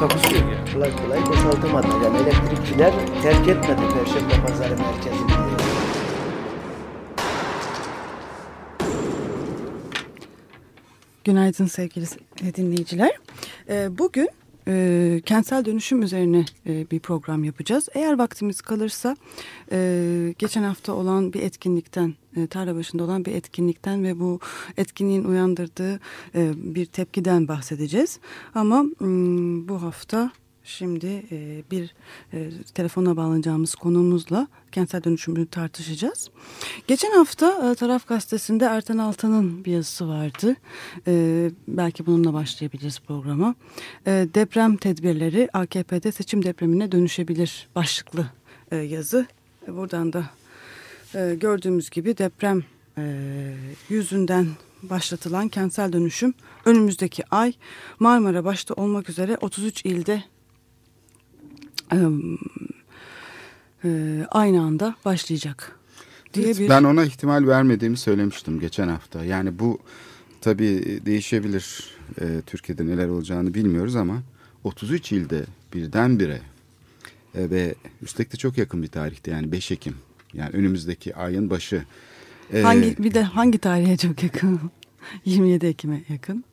Takusuyor yani. kolay kolay boşaltamadı. Yani elektrikçiler terk etmedi Perşembe Pazarı merkezini. Günaydın sevgili dinleyiciler. Ee, Bugün e, kentsel dönüşüm üzerine e, bir program yapacağız. Eğer vaktimiz kalırsa e, geçen hafta olan bir etkinlikten, e, tarla başında olan bir etkinlikten ve bu etkinliğin uyandırdığı e, bir tepkiden bahsedeceğiz. Ama m, bu hafta Şimdi e, bir e, telefona bağlanacağımız konuğumuzla kentsel dönüşümünü tartışacağız. Geçen hafta e, Taraf Gazetesi'nde Erten Altan'ın bir yazısı vardı. E, belki bununla başlayabiliriz programa. E, deprem tedbirleri AKP'de seçim depremine dönüşebilir başlıklı e, yazı. E, buradan da e, gördüğümüz gibi deprem e, yüzünden başlatılan kentsel dönüşüm önümüzdeki ay Marmara başta olmak üzere 33 ilde aynı anda başlayacak diye bir Ben ona ihtimal vermediğimi söylemiştim geçen hafta. Yani bu tabii değişebilir. Ee, Türkiye'de neler olacağını bilmiyoruz ama 33 ilde birdenbire e, ve üstelik de çok yakın bir tarihte yani 5 Ekim. Yani önümüzdeki ayın başı. Ee, hangi bir de hangi tarihe çok yakın? 27 Ekim'e yakın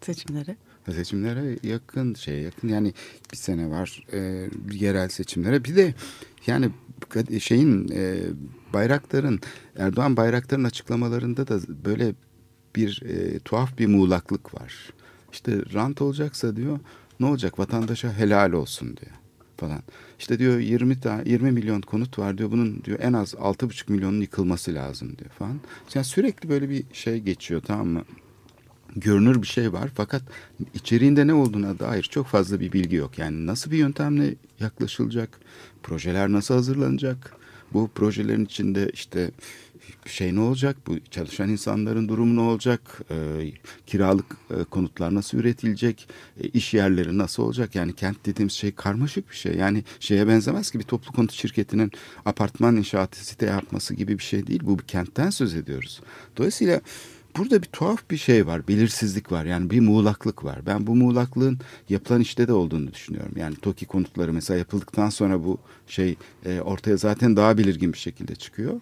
seçimlere. Seçimlere yakın şey yakın yani bir sene var e, yerel seçimlere bir de yani şeyin e, Bayraktar'ın Erdoğan Bayraktar'ın açıklamalarında da böyle bir e, tuhaf bir muğlaklık var. İşte rant olacaksa diyor ne olacak vatandaşa helal olsun diyor falan. İşte diyor 20 ta 20 milyon konut var diyor. Bunun diyor en az 6,5 milyonun yıkılması lazım diyor falan. Yani sürekli böyle bir şey geçiyor tamam mı? Görünür bir şey var fakat içeriğinde ne olduğuna dair çok fazla bir bilgi yok. Yani nasıl bir yöntemle yaklaşılacak, projeler nasıl hazırlanacak, bu projelerin içinde işte şey ne olacak, bu çalışan insanların durumu ne olacak, e, kiralık e, konutlar nasıl üretilecek, e, iş yerleri nasıl olacak? Yani kent dediğimiz şey karmaşık bir şey. Yani şeye benzemez ki bir toplu konut şirketinin apartman inşaatı site yapması gibi bir şey değil. Bu bir kentten söz ediyoruz. Dolayısıyla burada bir tuhaf bir şey var, belirsizlik var. Yani bir muğlaklık var. Ben bu muğlaklığın yapılan işte de olduğunu düşünüyorum. Yani TOKİ konutları mesela yapıldıktan sonra bu şey e, ortaya zaten daha belirgin bir şekilde çıkıyor.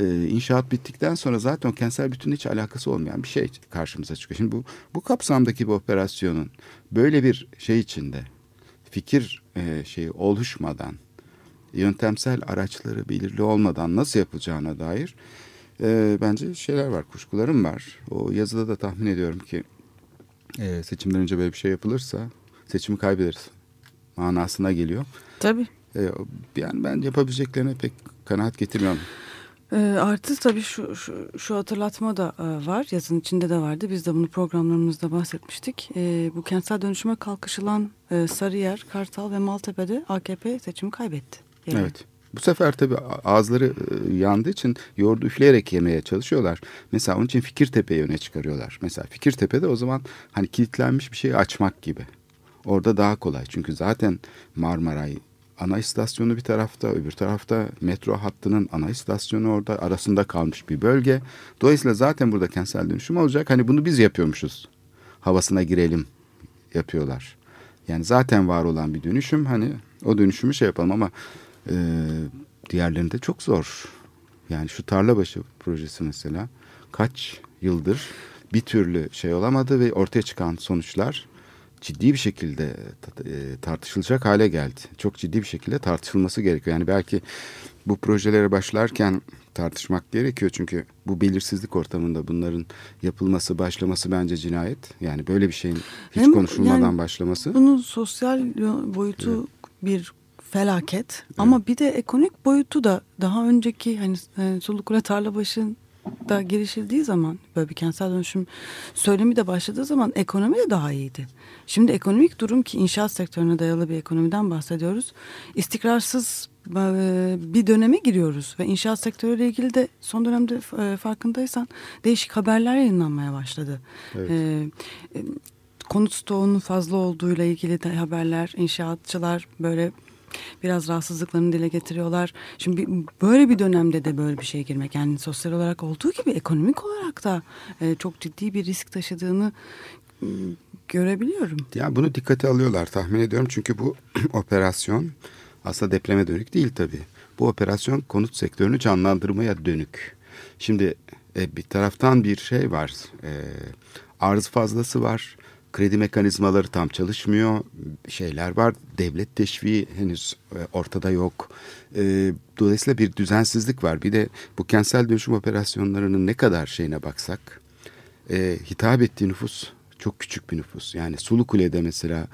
E, inşaat bittikten sonra zaten kentsel bütünle hiç alakası olmayan bir şey karşımıza çıkıyor. Şimdi bu bu kapsamdaki bu operasyonun böyle bir şey içinde fikir e, şeyi oluşmadan yöntemsel araçları belirli olmadan nasıl yapılacağına dair e, bence şeyler var, kuşkularım var. O yazıda da tahmin ediyorum ki e, seçimden önce böyle bir şey yapılırsa seçimi kaybederiz manasına geliyor. Tabii. E, yani ben yapabileceklerine pek kanaat getirmiyorum. E, artı tabii şu, şu, şu hatırlatma da e, var. Yazın içinde de vardı. Biz de bunu programlarımızda bahsetmiştik. E, bu kentsel dönüşüme kalkışılan e, Sarıyer, Kartal ve Maltepe'de AKP seçimi kaybetti. Yani. Evet. Bu sefer tabii ağızları e, yandığı için yoğurdu üfleyerek yemeye çalışıyorlar. Mesela onun için Fikirtepe'yi öne çıkarıyorlar. Mesela Fikirtepe'de o zaman hani kilitlenmiş bir şeyi açmak gibi. Orada daha kolay. Çünkü zaten Marmaray ana istasyonu bir tarafta, öbür tarafta metro hattının ana istasyonu orada arasında kalmış bir bölge. Dolayısıyla zaten burada kentsel dönüşüm olacak. Hani bunu biz yapıyormuşuz. Havasına girelim yapıyorlar. Yani zaten var olan bir dönüşüm hani o dönüşümü şey yapalım ama e, diğerlerinde çok zor. Yani şu Tarlabaşı projesi mesela kaç yıldır bir türlü şey olamadı ve ortaya çıkan sonuçlar ciddi bir şekilde tartışılacak hale geldi. Çok ciddi bir şekilde tartışılması gerekiyor. Yani belki bu projelere başlarken tartışmak gerekiyor. Çünkü bu belirsizlik ortamında bunların yapılması, başlaması bence cinayet. Yani böyle bir şeyin hiç Hem konuşulmadan yani başlaması. Bunun sosyal boyutu evet. bir felaket. Evet. Ama bir de ekonomik boyutu da daha önceki hani e, Sulukule Tarlabaşı'nın da girişildiği zaman böyle bir kentsel dönüşüm söylemi de başladığı zaman ekonomi de daha iyiydi. Şimdi ekonomik durum ki inşaat sektörüne dayalı bir ekonomiden bahsediyoruz. İstikrarsız e, bir döneme giriyoruz ve inşaat sektörüyle ilgili de son dönemde e, farkındaysan değişik haberler yayınlanmaya başladı. Evet. E, konut stoğunun fazla olduğuyla ilgili de haberler, inşaatçılar böyle biraz rahatsızlıklarını dile getiriyorlar. Şimdi böyle bir dönemde de böyle bir şeye girmek yani sosyal olarak olduğu gibi ekonomik olarak da e, çok ciddi bir risk taşıdığını m, görebiliyorum. Ya bunu dikkate alıyorlar tahmin ediyorum çünkü bu operasyon aslında depreme dönük değil tabii. Bu operasyon konut sektörünü canlandırmaya dönük. Şimdi e, bir taraftan bir şey var. E, arz fazlası var. Kredi mekanizmaları tam çalışmıyor. Şeyler var. Devlet teşviği henüz e, ortada yok. E, dolayısıyla bir düzensizlik var. Bir de bu kentsel dönüşüm operasyonlarının ne kadar şeyine baksak e, hitap ettiği nüfus çok küçük bir nüfus. Yani Sulukule'de mesela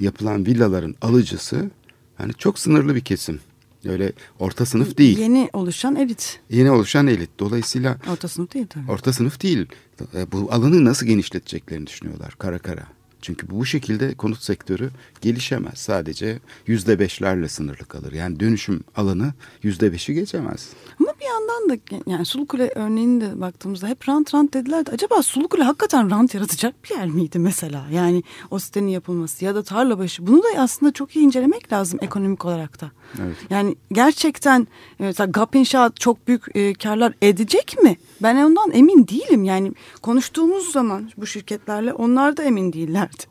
yapılan villaların alıcısı hani çok sınırlı bir kesim. Öyle orta sınıf değil. Yeni oluşan elit. Yeni oluşan elit. Dolayısıyla Orta sınıf değil tabii. orta sınıf değil. E, Bu alanı nasıl genişleteceklerini düşünüyorlar kara kara. Çünkü bu şekilde konut sektörü gelişemez. Sadece yüzde beşlerle sınırlı kalır. Yani dönüşüm alanı yüzde beşi geçemez. Ama bir yandan da yani Sulukule örneğine de baktığımızda hep rant rant dediler de acaba Sulukule hakikaten rant yaratacak bir yer miydi mesela? Yani o sitenin yapılması ya da tarlabaşı bunu da aslında çok iyi incelemek lazım ekonomik olarak da. Evet. Yani gerçekten e, mesela GAP İnşaat çok büyük e, karlar edecek mi? Ben ondan emin değilim. Yani konuştuğumuz zaman bu şirketlerle onlar da emin değillerdi.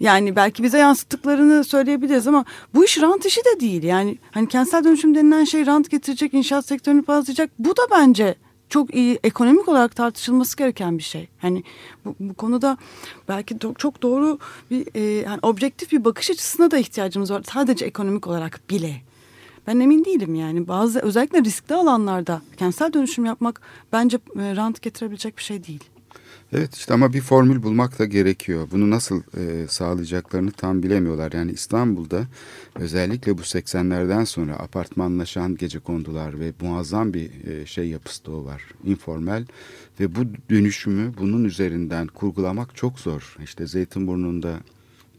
Yani belki bize yansıttıklarını söyleyebiliriz ama bu iş rant işi de değil. Yani hani kentsel dönüşüm denilen şey rant getirecek, inşaat sektörünü bazlayacak. Bu da bence çok iyi ekonomik olarak tartışılması gereken bir şey. Hani bu, bu konuda belki do- çok doğru bir e, yani objektif bir bakış açısına da ihtiyacımız var. Sadece ekonomik olarak bile. Ben emin değilim yani bazı özellikle riskli alanlarda kentsel dönüşüm yapmak bence e, rant getirebilecek bir şey değil. Evet işte ama bir formül bulmak da gerekiyor. Bunu nasıl e, sağlayacaklarını tam bilemiyorlar. Yani İstanbul'da özellikle bu 80'lerden sonra apartmanlaşan gece kondular ve muazzam bir e, şey yapısı o var. Informal ve bu dönüşümü bunun üzerinden kurgulamak çok zor. İşte Zeytinburnu'nda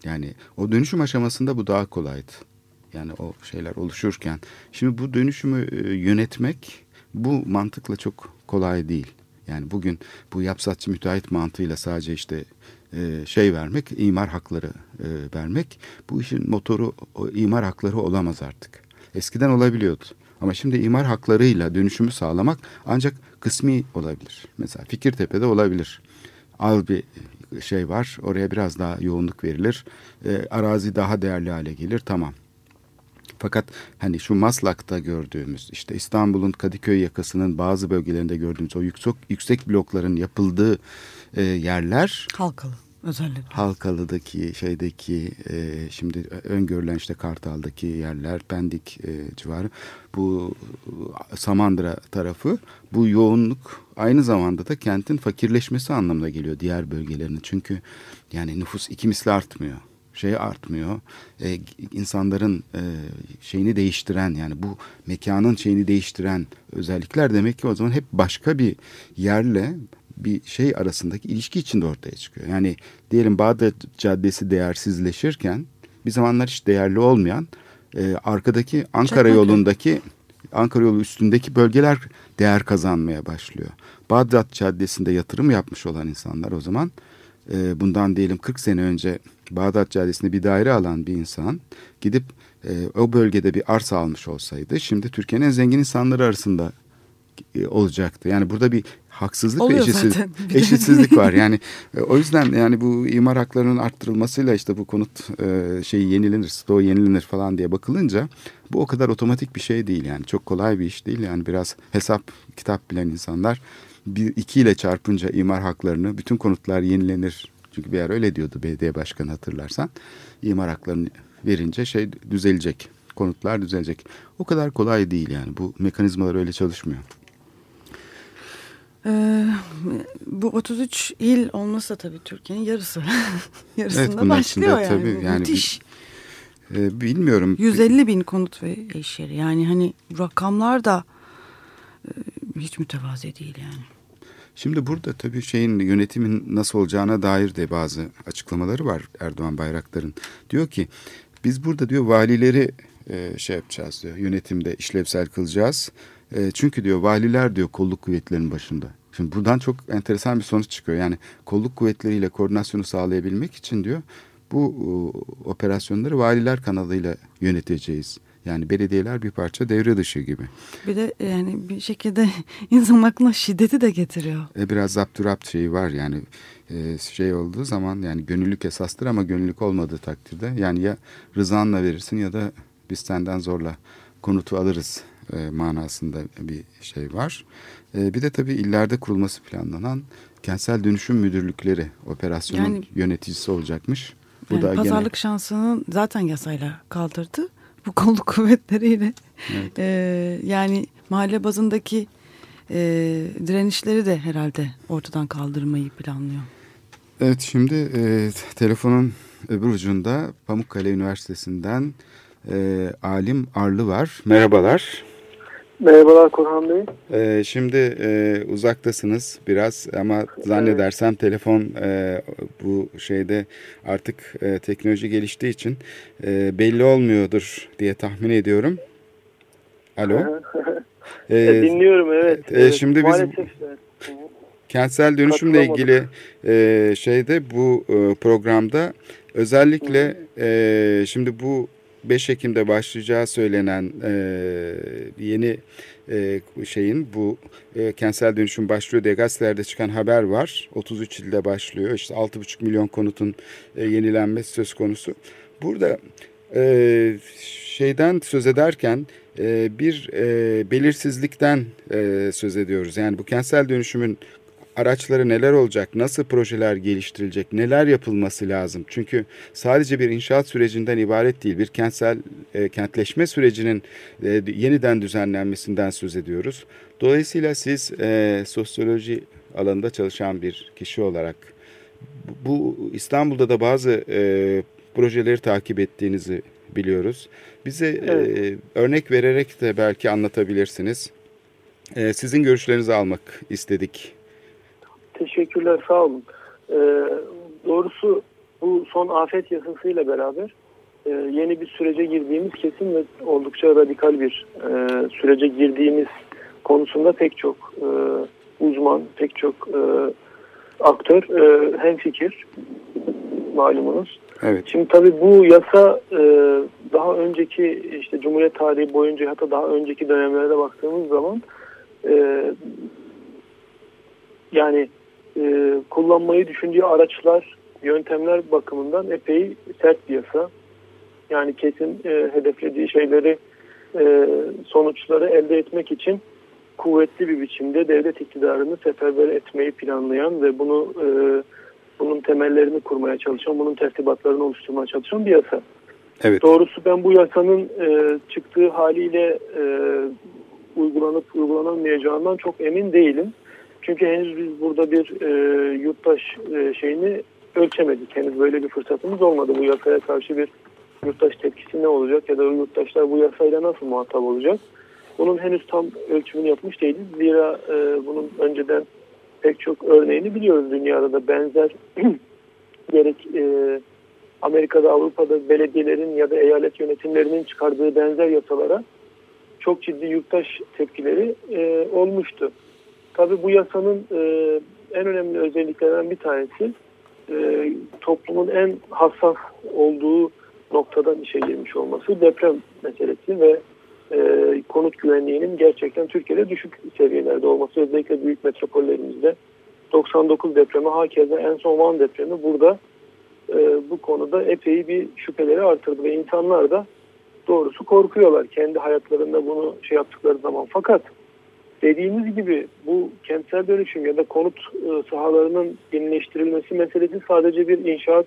yani o dönüşüm aşamasında bu daha kolaydı. Yani o şeyler oluşurken. Şimdi bu dönüşümü e, yönetmek bu mantıkla çok kolay değil. Yani bugün bu yapsatçı müteahhit mantığıyla sadece işte e, şey vermek, imar hakları e, vermek bu işin motoru imar hakları olamaz artık. Eskiden olabiliyordu. Ama şimdi imar haklarıyla dönüşümü sağlamak ancak kısmi olabilir. Mesela Fikirtepe'de olabilir. Al bir şey var, oraya biraz daha yoğunluk verilir. E, arazi daha değerli hale gelir, tamam. Fakat hani şu Maslak'ta gördüğümüz işte İstanbul'un Kadıköy yakasının bazı bölgelerinde gördüğümüz o yüksek yüksek blokların yapıldığı e, yerler Halkalı özellikle. Halkalı'daki şeydeki e, şimdi öngörülen işte Kartal'daki yerler Pendik e, civarı. Bu Samandıra tarafı bu yoğunluk aynı zamanda da kentin fakirleşmesi anlamına geliyor diğer bölgelerinin çünkü yani nüfus iki misli artmıyor şey artmıyor. E, insanların e, şeyini değiştiren yani bu mekanın şeyini değiştiren özellikler demek ki o zaman hep başka bir yerle bir şey arasındaki ilişki içinde ortaya çıkıyor. Yani diyelim Bağdat Caddesi değersizleşirken bir zamanlar hiç değerli olmayan e, arkadaki Ankara Çakmakköy. yolundaki Ankara yolu üstündeki bölgeler değer kazanmaya başlıyor. Bağdat Caddesi'nde yatırım yapmış olan insanlar o zaman e, bundan diyelim 40 sene önce Bağdat Caddesi'nde bir daire alan bir insan gidip e, o bölgede bir arsa almış olsaydı şimdi Türkiye'nin en zengin insanları arasında e, olacaktı. Yani burada bir haksızlık Oluyor ve eşitsiz, eşitsizlik var. Yani e, o yüzden yani bu imar haklarının arttırılmasıyla işte bu konut e, şeyi yenilenir, stoğu yenilenir falan diye bakılınca bu o kadar otomatik bir şey değil yani. Çok kolay bir iş değil yani biraz hesap kitap bilen insanlar bir iki ile çarpınca imar haklarını bütün konutlar yenilenir. Çünkü bir yer öyle diyordu belediye başkanı hatırlarsan. İmar haklarını verince şey düzelecek. Konutlar düzelecek. O kadar kolay değil yani. Bu mekanizmalar öyle çalışmıyor. Ee, bu 33 il olmasa tabii Türkiye'nin yarısı. Yarısında Evet, başlıyor yani. tabii yani müthiş. Ee, bilmiyorum. 150 bin konut ve iş yeri. Yani hani rakamlar da e, hiç mütevazi değil yani. Şimdi burada tabii şeyin yönetimin nasıl olacağına dair de bazı açıklamaları var Erdoğan Bayraktar'ın. Diyor ki biz burada diyor valileri e, şey yapacağız diyor. Yönetimde işlevsel kılacağız. E, çünkü diyor valiler diyor kolluk kuvvetlerinin başında. Şimdi buradan çok enteresan bir sonuç çıkıyor. Yani kolluk kuvvetleriyle koordinasyonu sağlayabilmek için diyor bu operasyonları valiler kanalıyla yöneteceğiz. Yani belediyeler bir parça devre dışı gibi. Bir de yani bir şekilde insan aklına şiddeti de getiriyor. E biraz zapturapt şeyi var yani e, şey olduğu zaman yani gönüllülük esastır ama gönüllülük olmadığı takdirde yani ya rızanla verirsin ya da biz senden zorla konutu alırız e, manasında bir şey var. E, bir de tabii illerde kurulması planlanan kentsel dönüşüm müdürlükleri operasyonun yani, yöneticisi olacakmış. Bu yani da pazarlık gene... şansını zaten yasayla kaldırdı. Bu kolluk kuvvetleriyle. Evet. E, yani mahalle bazındaki e, direnişleri de herhalde ortadan kaldırmayı planlıyor. Evet şimdi e, telefonun öbür ucunda Pamukkale Üniversitesi'nden e, Alim Arlı var. Merhabalar. Merhabalar Korhan Bey. Ee, şimdi e, uzaktasınız biraz ama zannedersem evet. telefon e, bu şeyde artık e, teknoloji geliştiği için e, belli olmuyordur diye tahmin ediyorum. Alo. ee, Dinliyorum evet. E, şimdi biz kentsel dönüşümle ilgili e, şeyde bu e, programda özellikle e, şimdi bu 5 Ekim'de başlayacağı söylenen e, yeni e, şeyin bu e, kentsel dönüşüm başlıyor diye gazetelerde çıkan haber var. 33 ilde başlıyor. İşte 6,5 milyon konutun e, yenilenmesi söz konusu. Burada e, şeyden söz ederken e, bir e, belirsizlikten e, söz ediyoruz. Yani bu kentsel dönüşümün araçları neler olacak, nasıl projeler geliştirilecek, neler yapılması lazım? Çünkü sadece bir inşaat sürecinden ibaret değil, bir kentsel e, kentleşme sürecinin e, yeniden düzenlenmesinden söz ediyoruz. Dolayısıyla siz e, sosyoloji alanında çalışan bir kişi olarak bu İstanbul'da da bazı e, projeleri takip ettiğinizi biliyoruz. Bize e, evet. e, örnek vererek de belki anlatabilirsiniz. E, sizin görüşlerinizi almak istedik. Teşekkürler, sağ olun. Ee, doğrusu bu son afet yasasıyla beraber e, yeni bir sürece girdiğimiz kesin ve oldukça radikal bir e, sürece girdiğimiz konusunda pek çok e, uzman, pek çok e, aktör e, hem fikir malumunuz. Evet. Şimdi tabii bu yasa e, daha önceki işte Cumhuriyet tarihi boyunca hatta daha önceki dönemlerde baktığımız zaman e, yani e, kullanmayı düşündüğü araçlar, yöntemler bakımından epey sert bir yasa. Yani kesin e, hedeflediği şeyleri, e, sonuçları elde etmek için kuvvetli bir biçimde devlet iktidarını seferber etmeyi planlayan ve bunu e, bunun temellerini kurmaya çalışan, bunun tertibatlarını oluşturmaya çalışan bir yasa. Evet. Doğrusu ben bu yasanın e, çıktığı haliyle e, uygulanıp uygulanamayacağından çok emin değilim. Çünkü henüz biz burada bir e, yurttaş e, şeyini ölçemedik. Henüz böyle bir fırsatımız olmadı. Bu yasaya karşı bir yurttaş tepkisi ne olacak ya da yurttaşlar bu yasayla nasıl muhatap olacak? Bunun henüz tam ölçümünü yapmış değiliz. Zira e, bunun önceden pek çok örneğini biliyoruz dünyada da benzer gerek e, Amerika'da Avrupa'da belediyelerin ya da eyalet yönetimlerinin çıkardığı benzer yasalara çok ciddi yurttaş tepkileri e, olmuştu. Tabi bu yasanın e, en önemli özelliklerinden bir tanesi e, toplumun en hassas olduğu noktadan işe girmiş olması deprem meselesi ve e, konut güvenliğinin gerçekten Türkiye'de düşük seviyelerde olması özellikle büyük metropollerimizde. 99 depremi hakeza en son Van depremi burada e, bu konuda epey bir şüpheleri artırdı ve insanlar da doğrusu korkuyorlar. Kendi hayatlarında bunu şey yaptıkları zaman. Fakat Dediğimiz gibi bu kentsel dönüşüm ya da konut e, sahalarının yenileştirilmesi meselesi sadece bir inşaat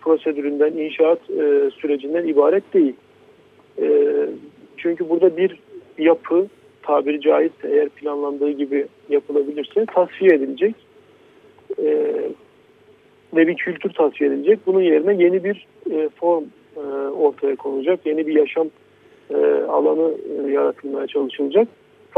prosedüründen, inşaat e, sürecinden ibaret değil. E, çünkü burada bir yapı tabiri caizse eğer planlandığı gibi yapılabilirse tasfiye edilecek ve bir kültür tasfiye edilecek. Bunun yerine yeni bir form ortaya konulacak, yeni bir yaşam alanı yaratılmaya çalışılacak.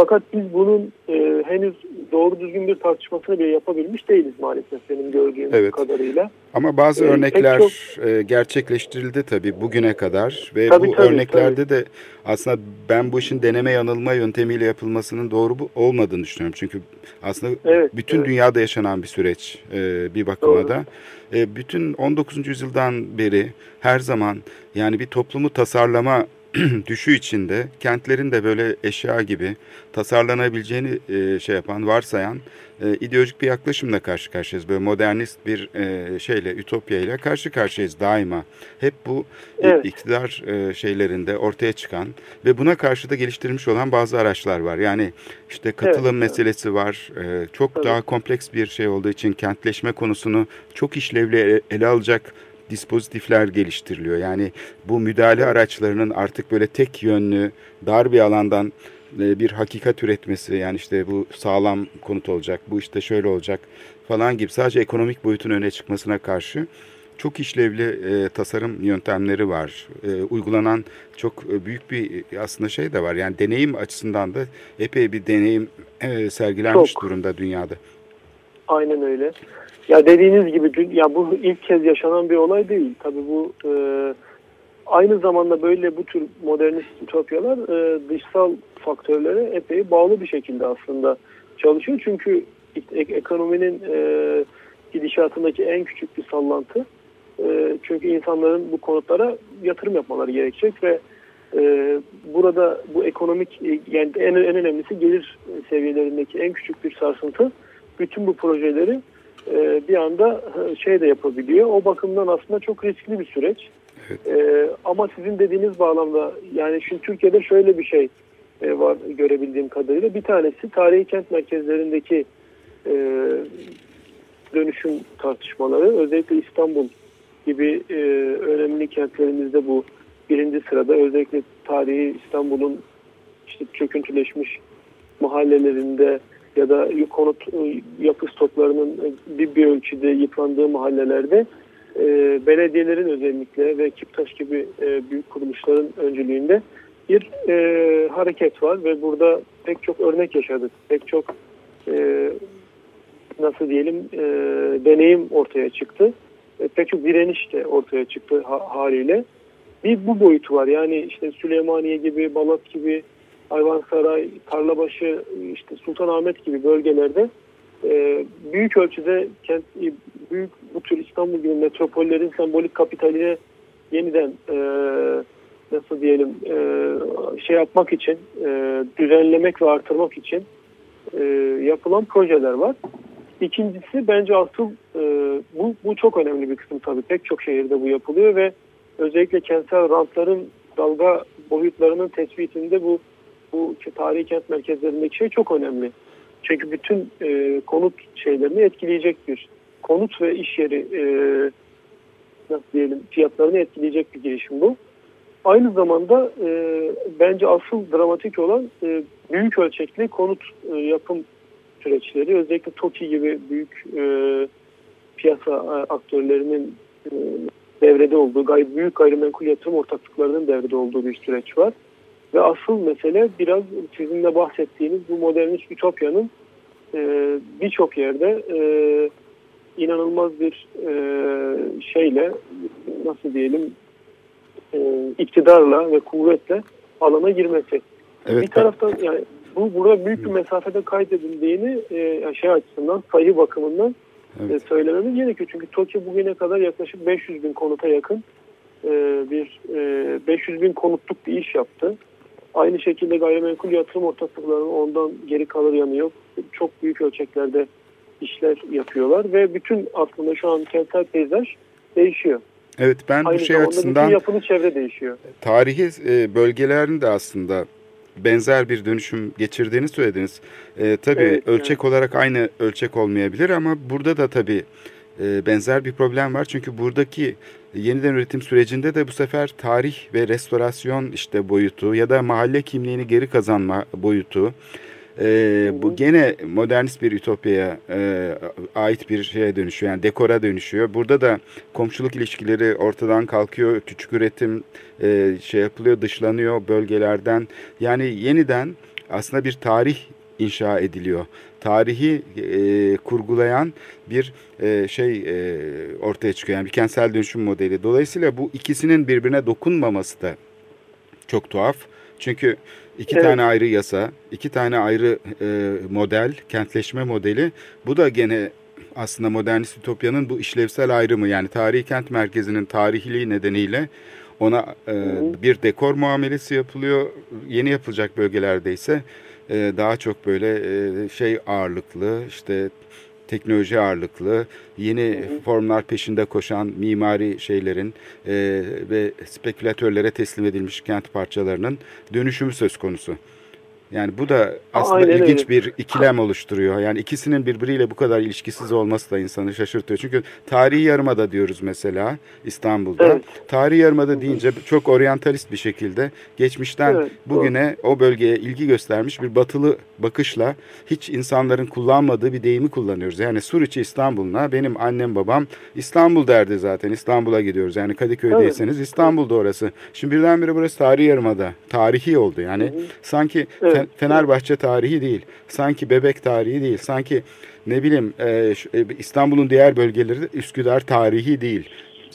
Fakat biz bunun e, henüz doğru düzgün bir tartışmasını bile yapabilmiş değiliz maalesef benim gördüğüm Evet. kadarıyla. Ama bazı Ee, örnekler pek e, gerçekleştirildi tabii bugüne kadar ve Tabii, bu tabii, örneklerde de aslında ben bu işin deneme yanılma yöntemiyle yapılmasının doğru olmadığını düşünüyorum. Çünkü aslında Evet, bütün evet. dünyada yaşanan bir süreç e, bir bakıma Doğru. da. E, bütün 19. yüzyıldan beri her zaman yani bir toplumu tasarlama düşü içinde kentlerin de böyle eşya gibi tasarlanabileceğini e, şey yapan, varsayan e, ideolojik bir yaklaşımla karşı karşıyayız. Böyle modernist bir e, şeyle, ütopya ile karşı karşıyayız daima. Hep bu e, Evet. iktidar e, şeylerinde ortaya çıkan ve buna karşı da geliştirilmiş olan bazı araçlar var. Yani işte katılım Evet, evet. meselesi var. E, çok Tabii. daha kompleks bir şey olduğu için kentleşme konusunu çok işlevli ele alacak dispozitifler geliştiriliyor. Yani bu müdahale araçlarının artık böyle tek yönlü, dar bir alandan e, bir hakikat üretmesi yani işte bu sağlam konut olacak, bu işte şöyle olacak falan gibi sadece ekonomik boyutun öne çıkmasına karşı çok işlevli e, tasarım yöntemleri var. E, uygulanan çok e, büyük bir e, aslında şey de var. Yani deneyim açısından da epey bir deneyim e, sergilenmiş Çok. durumda dünyada. Aynen öyle. Ya dediğiniz gibi dün- ya bu ilk kez yaşanan bir olay değil. Tabii bu e, aynı zamanda böyle bu tür modernist ütopyalar e, dışsal faktörlere epey bağlı bir şekilde aslında çalışıyor. Çünkü ek- ekonominin e, gidişatındaki en küçük bir sallantı e, çünkü insanların bu konutlara yatırım yapmaları gerekecek ve e, burada bu ekonomik e, yani en, en önemlisi gelir seviyelerindeki en küçük bir sarsıntı bütün bu projeleri bir anda e, şey de yapabiliyor. O bakımdan aslında çok riskli bir süreç. E, ama sizin dediğiniz bağlamda yani şimdi Türkiye'de şöyle bir şey e, var görebildiğim kadarıyla. Bir tanesi tarihi kent merkezlerindeki e, dönüşüm tartışmaları. Özellikle İstanbul gibi e, önemli kentlerimizde bu birinci sırada. Özellikle tarihi İstanbul'un işte çöküntüleşmiş mahallelerinde ya da konut e, yapı stoklarının e, bir, bir ölçüde yıprandığı mahallelerde e, belediyelerin özellikle ve Kiptaş gibi e, büyük kuruluşların öncülüğünde bir e, hareket var ve burada pek çok örnek yaşadık. Pek çok e, nasıl diyelim e, deneyim ortaya çıktı. E, pek çok direniş de ortaya çıktı ha, haliyle. Bir bu boyutu var. Yani işte Süleymaniye gibi, Balat gibi, Ayvansaray, Tarlabaşı, işte Sultanahmet gibi bölgelerde e, büyük ölçüde kent, e, büyük bu tür İstanbul gibi metropollerin sembolik kapitaline yeniden e, nasıl diyelim şey yapmak için, düzenlemek ve artırmak için yapılan projeler var. İkincisi bence asıl bu, bu çok önemli bir kısım tabii. Pek çok şehirde bu yapılıyor ve özellikle kentsel rantların dalga boyutlarının tespitinde bu bu tarihi kent merkezlerindeki şey çok önemli. Çünkü bütün e, konut şeylerini etkileyecek bir konut ve iş yeri e, nasıl diyelim fiyatlarını etkileyecek bir girişim bu. Aynı zamanda e, bence asıl dramatik olan e, büyük ölçekli konut e, yapım süreçleri özellikle TOKİ gibi büyük e, piyasa e, aktörlerinin e, devrede olduğu, büyük gayrimenkul yatırım ortaklıklarının devrede olduğu bir süreç var. Ve asıl mesele biraz sizin de bahsettiğiniz bu modernist ütopyanın e, birçok yerde e, inanılmaz bir e, şeyle nasıl diyelim e, iktidarla ve kuvvetle alana girmesi. Evet, bir taraftan yani bu burada büyük bir mesafede kaydedildiğini e, şey açısından sayı bakımından Evet. e, söylememiz gerekiyor. Çünkü TOKİ bugüne kadar yaklaşık 500 bin konuta yakın e, bir e, 500 bin konutluk bir iş yaptı. Aynı şekilde gayrimenkul yatırım ortaklıklarının ondan geri kalır yanı yok. Çok büyük ölçeklerde işler yapıyorlar ve bütün aslında şu an kentsel peyzaj değişiyor. Evet ben bu Aynı şey zamanda açısından yapılı çevre değişiyor. tarihi e, bölgelerin de aslında benzer bir dönüşüm geçirdiğini söylediniz. E, tabii Evet, ölçek olarak aynı ölçek olmayabilir ama burada da tabii benzer bir problem var. Çünkü buradaki yeniden üretim sürecinde de bu sefer tarih ve restorasyon işte boyutu ya da mahalle kimliğini geri kazanma boyutu e, bu gene modernist bir ütopyaya e, ait bir şeye dönüşüyor. Yani dekora dönüşüyor. Burada da komşuluk ilişkileri ortadan kalkıyor. Küçük üretim e, şey yapılıyor, dışlanıyor bölgelerden. Yani yeniden aslında bir tarih inşa ediliyor. Tarihi e, kurgulayan bir e, şey e, ortaya çıkıyor. Yani bir kentsel dönüşüm modeli. Dolayısıyla bu ikisinin birbirine dokunmaması da çok tuhaf. Çünkü iki Evet. tane ayrı yasa, iki tane ayrı e, model, kentleşme modeli. Bu da gene aslında modernist ütopyanın bu işlevsel ayrımı. Yani tarihi kent merkezinin tarihliği nedeniyle ona e, bir dekor muamelesi yapılıyor. Yeni yapılacak bölgelerde ise e, daha çok böyle e, şey ağırlıklı, işte teknoloji ağırlıklı, yeni formlar peşinde koşan mimari şeylerin e, ve spekülatörlere teslim edilmiş kent parçalarının dönüşümü söz konusu. Yani bu da aslında Aynen ilginç öyle. bir ikilem oluşturuyor. Yani ikisinin birbiriyle bu kadar ilişkisiz olması da insanı şaşırtıyor. Çünkü tarihi yarımada diyoruz mesela İstanbul'da. Evet. Tarihi yarımada deyince çok oryantalist bir şekilde geçmişten Evet, bugüne o bölgeye ilgi göstermiş bir batılı bakışla hiç insanların kullanmadığı bir deyimi kullanıyoruz. Yani Suriçi İstanbul'una benim annem babam İstanbul derdi zaten. İstanbul'a gidiyoruz. Yani Kadıköy'deyseniz İstanbul'da orası. Şimdi birdenbire burası tarihi yarımada. Tarihi oldu yani. Sanki Evet. Fe- Fenerbahçe tarihi değil. Sanki Bebek tarihi değil. Sanki ne bileyim e, e, İstanbul'un diğer bölgeleri Üsküdar tarihi değil.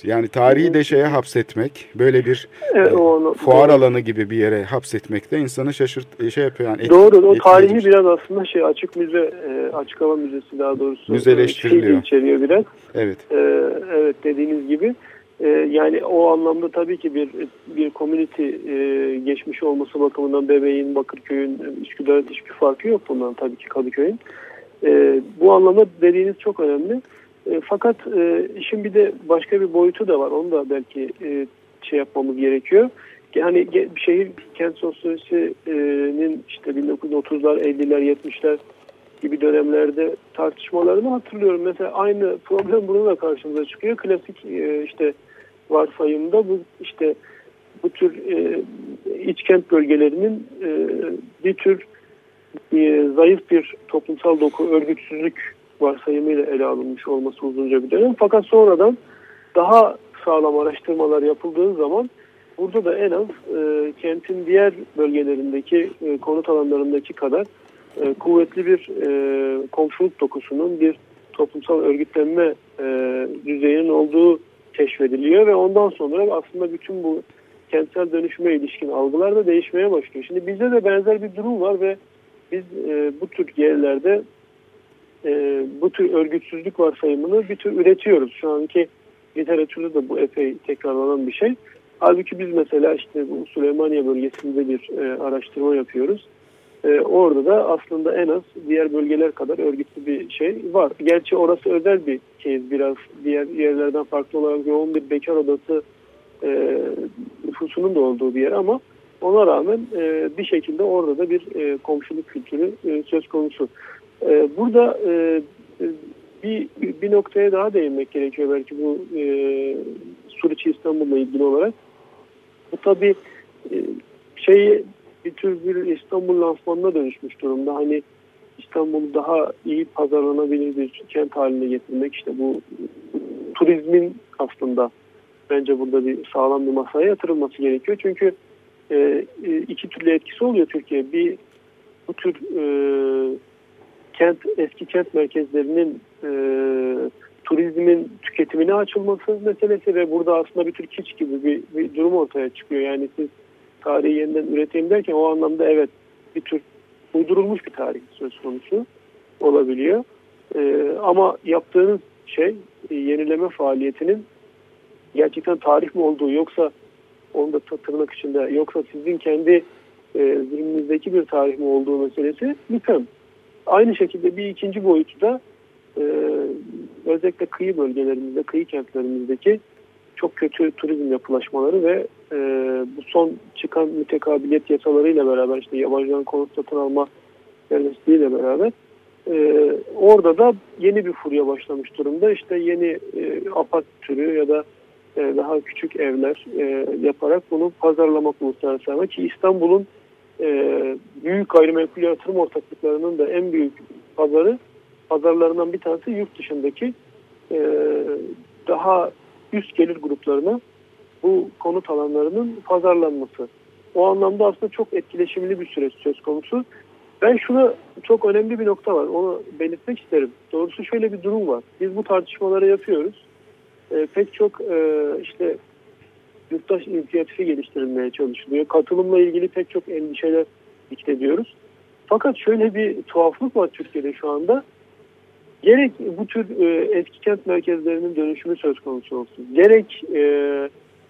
Yani tarihi de şeye hapsetmek, böyle bir e, o anlam- fuar doğru. alanı gibi bir yere hapsetmek de insanı şaşırt şey yapıyor yani. etki- Doğru. O tarihi etkileyici. biraz aslında şey açık müze, e, açık hava müzesi daha doğrusu. Müzeleştiriliyor. Şey içeriyor biraz. Evet. E, evet dediğiniz gibi. E, yani o anlamda tabii ki bir bir community e, geçmiş olması bakımından Bebeğin, Bakırköy'ün, Üsküdar'ın hiçbir farkı yok bundan tabii ki Kadıköy'ün. E, bu anlamda dediğiniz çok önemli. E, fakat e, işin bir de başka bir boyutu da var. Onu da belki e, şey yapmamız gerekiyor. Yani şehir kent sosyolojisinin işte 1930'lar, 50'ler, 70'ler gibi dönemlerde tartışmalarını hatırlıyorum. Mesela aynı problem burada da karşımıza çıkıyor. Klasik e, işte varsayımda bu işte bu tür e, iç kent bölgelerinin e, bir tür e, zayıf bir toplumsal doku, örgütsüzlük varsayımıyla ele alınmış olması uzunca bir dönem. Fakat sonradan daha sağlam araştırmalar yapıldığı zaman burada da en az e, kentin diğer bölgelerindeki e, konut alanlarındaki kadar e, kuvvetli bir e, komşuluk dokusunun bir toplumsal örgütlenme e, düzeyinin olduğu keşfediliyor ve ondan sonra aslında bütün bu kentsel dönüşüme ilişkin algılar da değişmeye başlıyor. Şimdi bizde de benzer bir durum var ve biz e, bu tür yerlerde e, bu tür örgütsüzlük varsayımını bir tür üretiyoruz. Şu anki literatürde de bu epey tekrarlanan bir şey. Halbuki biz mesela işte bu Süleymaniye bölgesinde bir e, araştırma yapıyoruz. E, orada da aslında en az diğer bölgeler kadar örgütlü bir şey var. Gerçi orası özel bir case biraz diğer yerlerden farklı olarak yoğun bir bekar odası e, nüfusunun da olduğu bir yer ama ona rağmen e, bir şekilde orada da bir e, komşuluk kültürü e, söz konusu. E, burada e, bir bir noktaya daha değinmek gerekiyor belki bu e, Suriçi İstanbul'la ilgili olarak. Bu tabii e, şeyi bir tür bir İstanbul lansmanına dönüşmüş durumda. Hani İstanbul'u daha iyi pazarlanabilir bir kent haline getirmek işte bu turizmin aslında bence burada bir sağlam bir masaya yatırılması gerekiyor. Çünkü e, e, iki türlü etkisi oluyor Türkiye. Bir bu tür e, kent eski kent merkezlerinin e, turizmin tüketimine açılması meselesi ve burada aslında bir tür kiç gibi bir, bir durum ortaya çıkıyor. Yani siz tarihi yeniden üreteyim derken o anlamda evet bir tür uydurulmuş bir tarih söz konusu olabiliyor. E, ama yaptığınız şey e, yenileme faaliyetinin gerçekten tarih mi olduğu yoksa onu da tırnak içinde yoksa sizin kendi e, zihninizdeki bir tarih mi olduğu meselesi müpem. Aynı şekilde bir ikinci boyutu da e, özellikle kıyı bölgelerimizde, kıyı kentlerimizdeki çok kötü turizm yapılaşmaları ve e, bu son çıkan mütekabiliyet yasalarıyla beraber işte yabancıların konut satın alma serbestliğiyle beraber e, orada da yeni bir furya başlamış durumda. İşte yeni e, apart türü ya da e, daha küçük evler e, yaparak bunu pazarlamak uluslararası ki İstanbul'un e, büyük gayrimenkul yatırım ortaklıklarının da en büyük pazarı pazarlarından bir tanesi yurt dışındaki e, daha üst gelir gruplarına bu konut alanlarının pazarlanması. O anlamda aslında çok etkileşimli bir süreç söz konusu. Ben şuna çok önemli bir nokta var. Onu belirtmek isterim. Doğrusu şöyle bir durum var. Biz bu tartışmaları yapıyoruz. E, pek çok e, işte yurttaş inisiyatifi geliştirilmeye çalışılıyor. Katılımla ilgili pek çok endişeler ediyoruz. Fakat şöyle bir tuhaflık var Türkiye'de şu anda. Gerek bu tür e, eski kent merkezlerinin dönüşümü söz konusu olsun. Gerek e,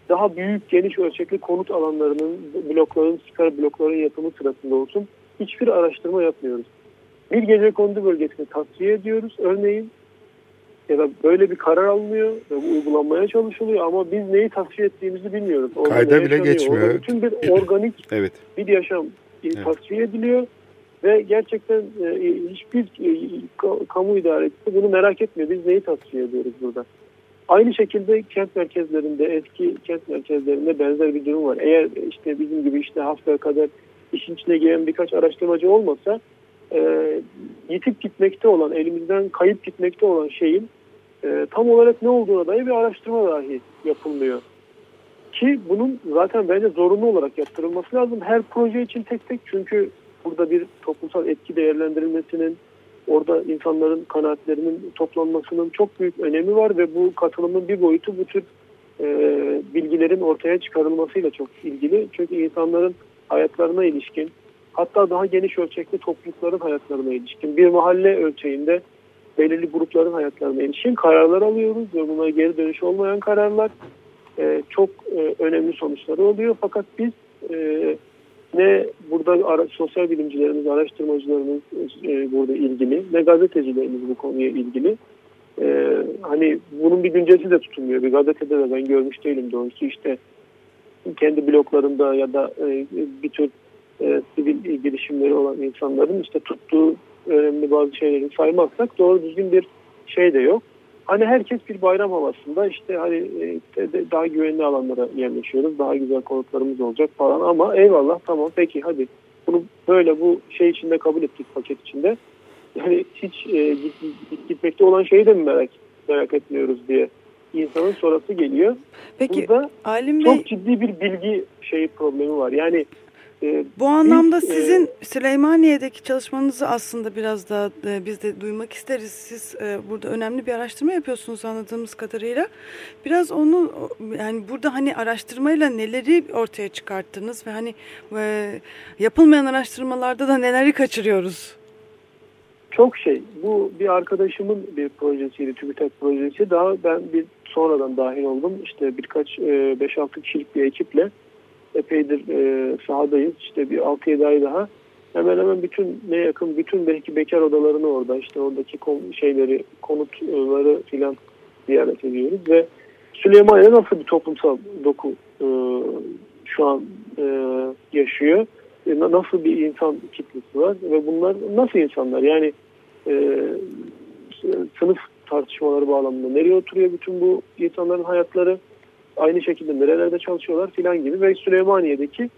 daha büyük geniş ölçekli konut alanlarının, blokların, çıkar blokların yapımı sırasında olsun hiçbir araştırma yapmıyoruz. Bir gece kondu bölgesini tasfiye ediyoruz örneğin ya da böyle bir karar alınıyor ve uygulanmaya çalışılıyor ama biz neyi tasfiye ettiğimizi bilmiyoruz. Orada Kayda bile geçmiyor. Orada bütün bir organik Evet. bir yaşam Evet. tasfiye ediliyor ve gerçekten e, hiçbir e, ka- kamu idaresi bunu merak etmiyor. Biz neyi tasfiye ediyoruz burada? Aynı şekilde kent merkezlerinde, eski kent merkezlerinde benzer bir durum var. Eğer işte bizim gibi işte haftaya kadar işin içine giren birkaç araştırmacı olmasa e, yitip gitmekte olan, elimizden kayıp gitmekte olan şeyin e, tam olarak ne olduğuna dair bir araştırma dahi yapılmıyor. Ki bunun zaten bence zorunlu olarak yaptırılması lazım. Her proje için tek tek çünkü burada bir toplumsal etki değerlendirilmesinin, orada insanların kanaatlerinin toplanmasının çok büyük önemi var ve bu katılımın bir boyutu bu tür e, bilgilerin ortaya çıkarılmasıyla çok ilgili. Çünkü insanların hayatlarına ilişkin, hatta daha geniş ölçekli toplulukların hayatlarına ilişkin, bir mahalle ölçeğinde belirli grupların hayatlarına ilişkin kararlar alıyoruz ve bunlar geri dönüş olmayan kararlar e, çok e, önemli sonuçları oluyor. Fakat biz e, ne burada ara, sosyal bilimcilerimiz, araştırmacılarımız e, burada ilgili, ne gazetecilerimiz bu konuya ilgili. E, hani bunun bir güncesi de tutulmuyor. Bir gazetede de ben görmüş değilim doğrusu işte kendi bloklarında ya da e, bir tür e, sivil girişimleri olan insanların işte tuttuğu önemli bazı şeyleri saymazsak doğru düzgün bir şey de yok. Hani herkes bir bayram havasında işte hani e, daha güvenli alanlara yerleşiyoruz. Daha güzel konutlarımız olacak falan ama eyvallah tamam peki hadi bunu böyle bu şey içinde kabul ettik paket içinde. Yani hiç e, git, git- gitmekte olan şeyi de mi merak merak etmiyoruz diye insanın sorası geliyor. Peki Burada Alim Bey çok ciddi bir bilgi şeyi problemi var. Yani bu anlamda Biz, e, sizin Süleymaniye'deki çalışmanızı aslında biraz daha e, biz de duymak isteriz. Siz e, burada önemli bir araştırma yapıyorsunuz anladığımız kadarıyla. Biraz onu yani burada hani araştırmayla neleri ortaya çıkarttınız ve hani e, yapılmayan araştırmalarda da neleri kaçırıyoruz? Çok şey. Bu bir arkadaşımın bir projesiydi, TÜBİTAK projesi. Daha ben bir sonradan dahil oldum. İşte birkaç e, 5-6 kişilik bir ekiple epeydir e, sahadayız. İşte bir 6-7 ay daha. Hemen hemen bütün ne yakın bütün belki bekar odalarını orada işte oradaki kon- şeyleri, konutları filan ziyaret ediyoruz ve Süleymaniye nasıl bir toplumsal doku e, şu an e, yaşıyor? E, na- nasıl bir insan kitlesi var ve bunlar nasıl insanlar? Yani e, sınıf tartışmaları bağlamında nereye oturuyor bütün bu insanların hayatları? Aynı şekilde nerelerde çalışıyorlar filan gibi ve Süleymaniye'deki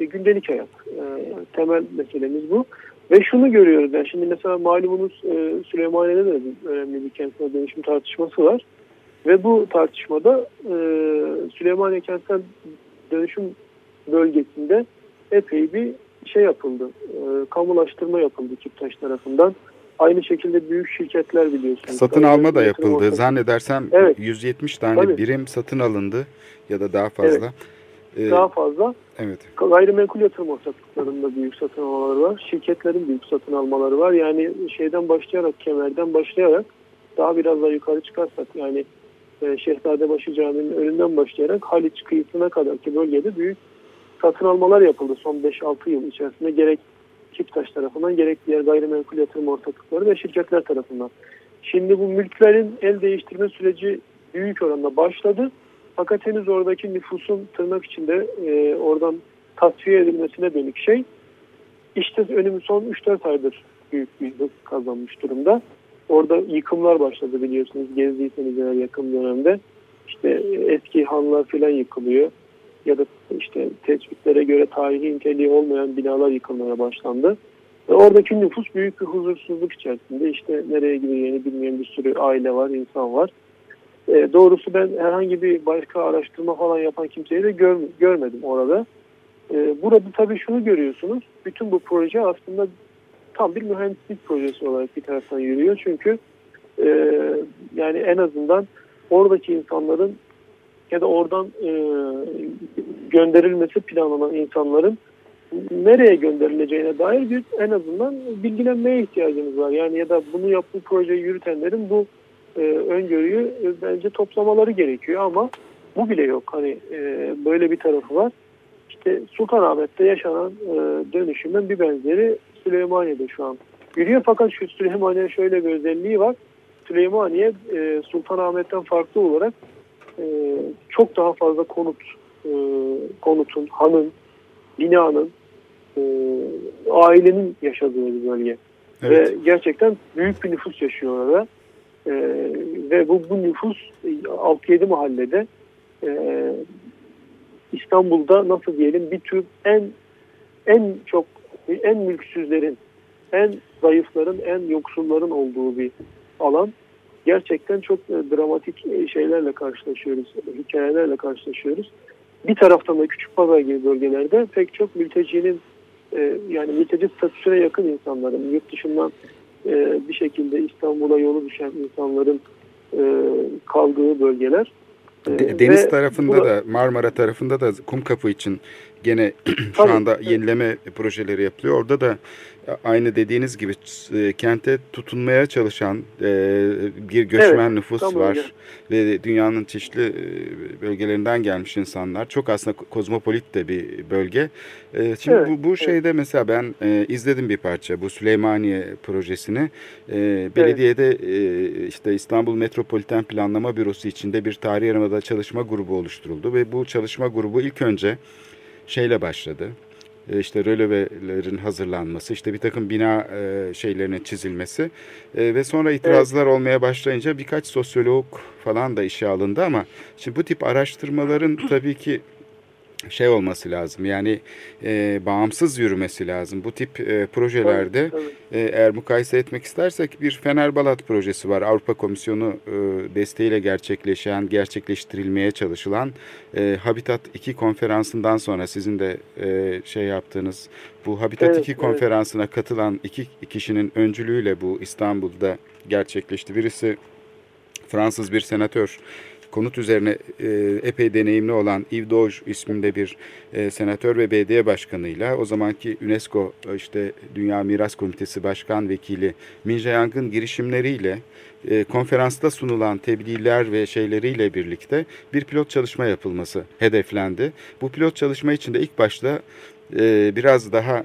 e, gündelik hayat. E, temel meselemiz bu. Ve şunu görüyoruz yani şimdi mesela malumunuz e, Süleymaniye'de de önemli bir kentsel dönüşüm tartışması var. Ve bu tartışmada e, Süleymaniye kentsel dönüşüm bölgesinde epey bir şey yapıldı. E, kamulaştırma yapıldı Kiptaş tarafından. Aynı şekilde büyük şirketler biliyorsunuz. Satın alma da yapıldı. ortak- Zannedersem Evet. 170 tane Tabii. birim satın alındı ya da daha fazla. Ee, Daha fazla. evet. Gayrimenkul yatırım ortaklıklarında büyük satın almaları var. Şirketlerin büyük satın almaları var. Yani şeyden başlayarak, kemerden başlayarak daha biraz daha yukarı çıkarsak yani e, Şehzadebaşı Camii'nin önünden başlayarak Haliç kıyısına kadar ki bölgede büyük satın almalar yapıldı son 5-6 yıl içerisinde gerek Kiptaş tarafından gerek diğer gayrimenkul yatırım ortaklıkları ve şirketler tarafından. Şimdi bu mülklerin el değiştirme süreci büyük oranda başladı. Fakat henüz oradaki nüfusun tırnak içinde e, oradan tasfiye edilmesine dönük şey işte önümüz son 3-4 aydır büyük bir hız kazanmış durumda. Orada yıkımlar başladı biliyorsunuz gezdiyseniz yakın dönemde. İşte eski hanlar filan yıkılıyor ya da işte tespitlere göre tarihi niteliği olmayan binalar yıkılmaya başlandı. Ve oradaki nüfus büyük bir huzursuzluk içerisinde. İşte nereye gideceğini bilmeyen bir sürü aile var, insan var. E, doğrusu ben herhangi bir başka araştırma falan yapan kimseyi de gör, görmedim orada. E, burada tabii şunu görüyorsunuz. Bütün bu proje aslında tam bir mühendislik projesi olarak bir taraftan yürüyor. Çünkü e, yani en azından oradaki insanların ya da oradan e, gönderilmesi planlanan insanların nereye gönderileceğine dair bir en azından bilgilenmeye ihtiyacımız var. Yani ya da bunu yaptığı projeyi yürütenlerin bu e, öngörüyü e, bence toplamaları gerekiyor ama bu bile yok. Hani e, böyle bir tarafı var. İşte Sultanahmet'te yaşanan e, dönüşümün bir benzeri Süleymaniye'de şu an yürüyor. Fakat şu Süleymaniye şöyle bir özelliği var. Süleymaniye e, Sultanahmet'ten farklı olarak e, çok daha fazla konut, e, konutun, hanın, binanın, e, ailenin yaşadığı bir bölge. Evet. Ve gerçekten büyük bir nüfus yaşıyor orada. E, ve bu, bu nüfus 6-7 mahallede e, İstanbul'da nasıl diyelim bir tür en en çok en mülksüzlerin, en zayıfların, en yoksulların olduğu bir alan. Gerçekten çok e, dramatik e, şeylerle karşılaşıyoruz, hikayelerle karşılaşıyoruz. Bir taraftan da küçük pazar gibi bölgelerde pek çok mültecinin e, yani mülteci statüsüne yakın insanların yurt dışından bir şekilde İstanbul'a yolu düşen insanların kaldığı bölgeler. De- Deniz ve tarafında bu da Marmara tarafında da Kumkapı için gene şu Tabii, anda evet. yenileme projeleri yapılıyor. Orada da aynı dediğiniz gibi e, kente tutunmaya çalışan e, bir göçmen nüfus tam var öyle. ve dünyanın çeşitli e, bölgelerinden gelmiş insanlar. Çok aslında kozmopolit de bir bölge. E, Şimdi Evet, bu, bu evet. şeyde mesela ben e, izledim bir parça bu Süleymaniye projesini. E, belediyede e, işte İstanbul Metropoliten Planlama Bürosu içinde bir tarih yarımada çalışma grubu oluşturuldu ve bu çalışma grubu ilk önce şeyle başladı. E, işte rölevelerin hazırlanması, işte bir takım bina e, şeylerinin çizilmesi e, ve sonra itirazlar olmaya başlayınca birkaç sosyolog falan da işe alındı ama şimdi bu tip araştırmaların tabii ki şey olması lazım yani e, bağımsız yürümesi lazım. Bu tip e, projelerde Tabii, e, eğer mukayese etmek istersek bir Fenerbalat projesi var. Avrupa Komisyonu e, desteğiyle gerçekleşen, gerçekleştirilmeye çalışılan e, Habitat 2 konferansından sonra sizin de e, şey yaptığınız bu Habitat Evet, 2 evet. konferansına katılan iki kişinin öncülüğüyle bu İstanbul'da gerçekleşti. Birisi Fransız bir senatör konut üzerine e, epey deneyimli olan Yves Doge isminde bir e, senatör ve BD başkanıyla o zamanki UNESCO e, işte Dünya Miras Komitesi Başkan Vekili Min Jae-yang'ın girişimleriyle e, konferansta sunulan tebliğler ve şeyleriyle birlikte bir pilot çalışma yapılması hedeflendi. Bu pilot çalışma için de ilk başta e, biraz daha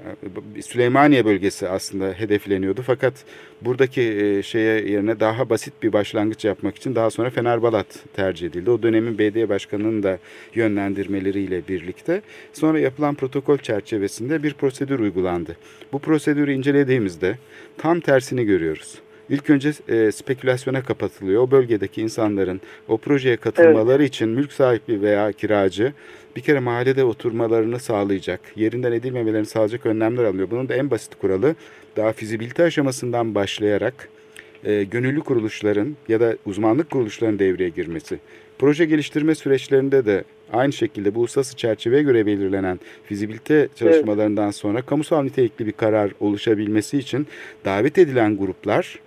e, Süleymaniye bölgesi aslında hedefleniyordu. Fakat buradaki e, şeye yerine daha basit bir başlangıç yapmak için daha sonra Fenerbalat tercih edildi. O dönemin BD başkanının da yönlendirmeleriyle birlikte sonra yapılan protokol çerçevesinde bir prosedür uygulandı. Bu prosedürü incelediğimizde tam tersini görüyoruz. İlk önce e, spekülasyona kapatılıyor. O bölgedeki insanların o projeye katılmaları için mülk sahibi veya kiracı bir kere mahallede oturmalarını sağlayacak, yerinden edilmemelerini sağlayacak önlemler alınıyor. Bunun da en basit kuralı daha fizibilite aşamasından başlayarak e, gönüllü kuruluşların ya da uzmanlık kuruluşların devreye girmesi. Proje geliştirme süreçlerinde de aynı şekilde bu uluslararası çerçeveye göre belirlenen fizibilite çalışmalarından sonra kamusal nitelikli bir karar oluşabilmesi için davet edilen gruplar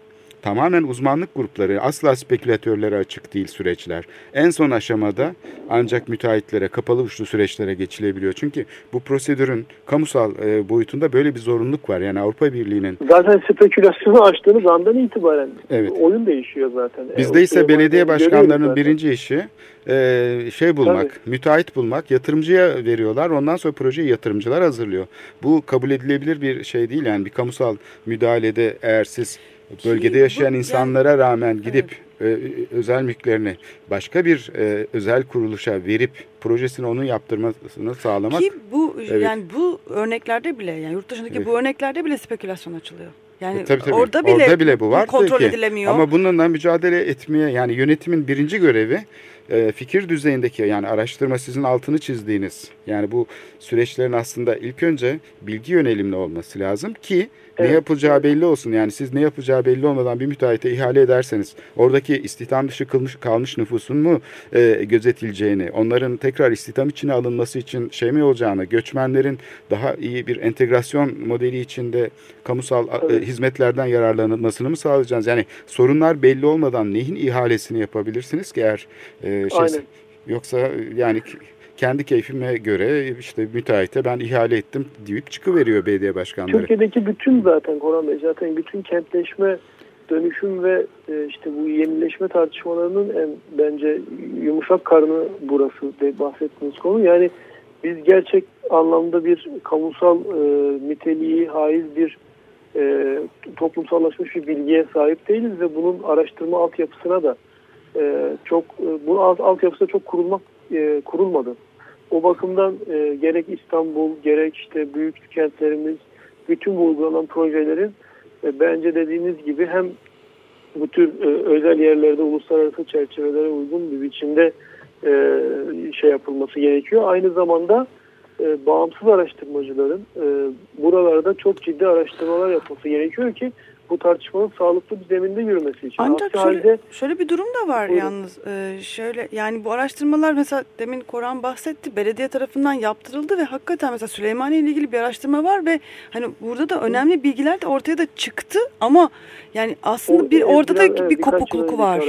tamamen uzmanlık grupları asla spekülatörlere açık değil süreçler. En son aşamada ancak müteahhitlere kapalı uçlu süreçlere geçilebiliyor. Çünkü bu prosedürün kamusal e, boyutunda böyle bir zorunluluk var. Yani Avrupa Birliği'nin Zaten spekülasyonu açtığınız andan itibaren Evet. oyun değişiyor zaten. E, Bizde ise belediye başkanlarının birinci işi e, şey bulmak, müteahhit bulmak, yatırımcıya veriyorlar. Ondan sonra projeyi yatırımcılar hazırlıyor. Bu kabul edilebilir bir şey değil yani bir kamusal müdahalede eğer siz bölgede yaşayan insanlara rağmen gidip e, özel mülklerini başka bir e, özel kuruluşa verip projesini onun yaptırmasını sağlamak Ki bu Evet. yani bu örneklerde bile yani yurt dışındaki Evet. bu örneklerde bile spekülasyon açılıyor. Yani E, tabii, tabii. orada bile Orada bile bu var kontrol ki. edilemiyor. Ama bununla mücadele etmeye yani yönetimin birinci görevi e, fikir düzeyindeki yani araştırma sizin altını çizdiğiniz yani bu süreçlerin aslında ilk önce bilgi yönelimli olması lazım ki ne Evet. yapılacağı belli olsun. Yani siz ne yapacağı belli olmadan bir müteahhite ihale ederseniz oradaki istihdam dışı kılmış, kalmış nüfusun mu e, gözetileceğini, onların tekrar istihdam içine alınması için şey mi olacağını, göçmenlerin daha iyi bir entegrasyon modeli içinde kamusal a- Tabii. e, hizmetlerden yararlanılmasını mı sağlayacaksınız? Yani sorunlar belli olmadan neyin ihalesini yapabilirsiniz ki eğer e, şey, Aynen. yoksa e, yani kendi keyfime göre işte müteahhite ben ihale ettim deyip çıkıveriyor belediye başkanları. Türkiye'deki bütün zaten Koran Bey zaten bütün kentleşme dönüşüm ve e, işte bu yenileşme tartışmalarının en bence yumuşak karnı burası de bahsettiğiniz konu. Yani biz gerçek anlamda bir kamusal e, niteliği haiz bir e, toplumsallaşmış bir bilgiye sahip değiliz ve bunun araştırma altyapısına da e, çok e, bu alt, altyapısı çok kurulmak e, kurulmadı. O bakımdan e, gerek İstanbul gerek işte büyük kentlerimiz bütün bu uygulanan projelerin e, bence dediğiniz gibi hem bu tür e, özel yerlerde uluslararası çerçevelere uygun bir biçimde e, şey yapılması gerekiyor. Aynı zamanda e, bağımsız araştırmacıların e, buralarda çok ciddi araştırmalar yapması gerekiyor ki bu tartışmanın sağlıklı bir zeminde yürümesi için. Ancak Aksi şöyle, halde şöyle bir durum da var Buyurun. yalnız. Ee, şöyle yani bu araştırmalar mesela demin Koran bahsetti. Belediye tarafından yaptırıldı ve hakikaten mesela Süleymaniye ile ilgili bir araştırma var ve hani burada da önemli bilgiler de ortaya da çıktı ama yani aslında bir orada da biraz, bir kopukluk var.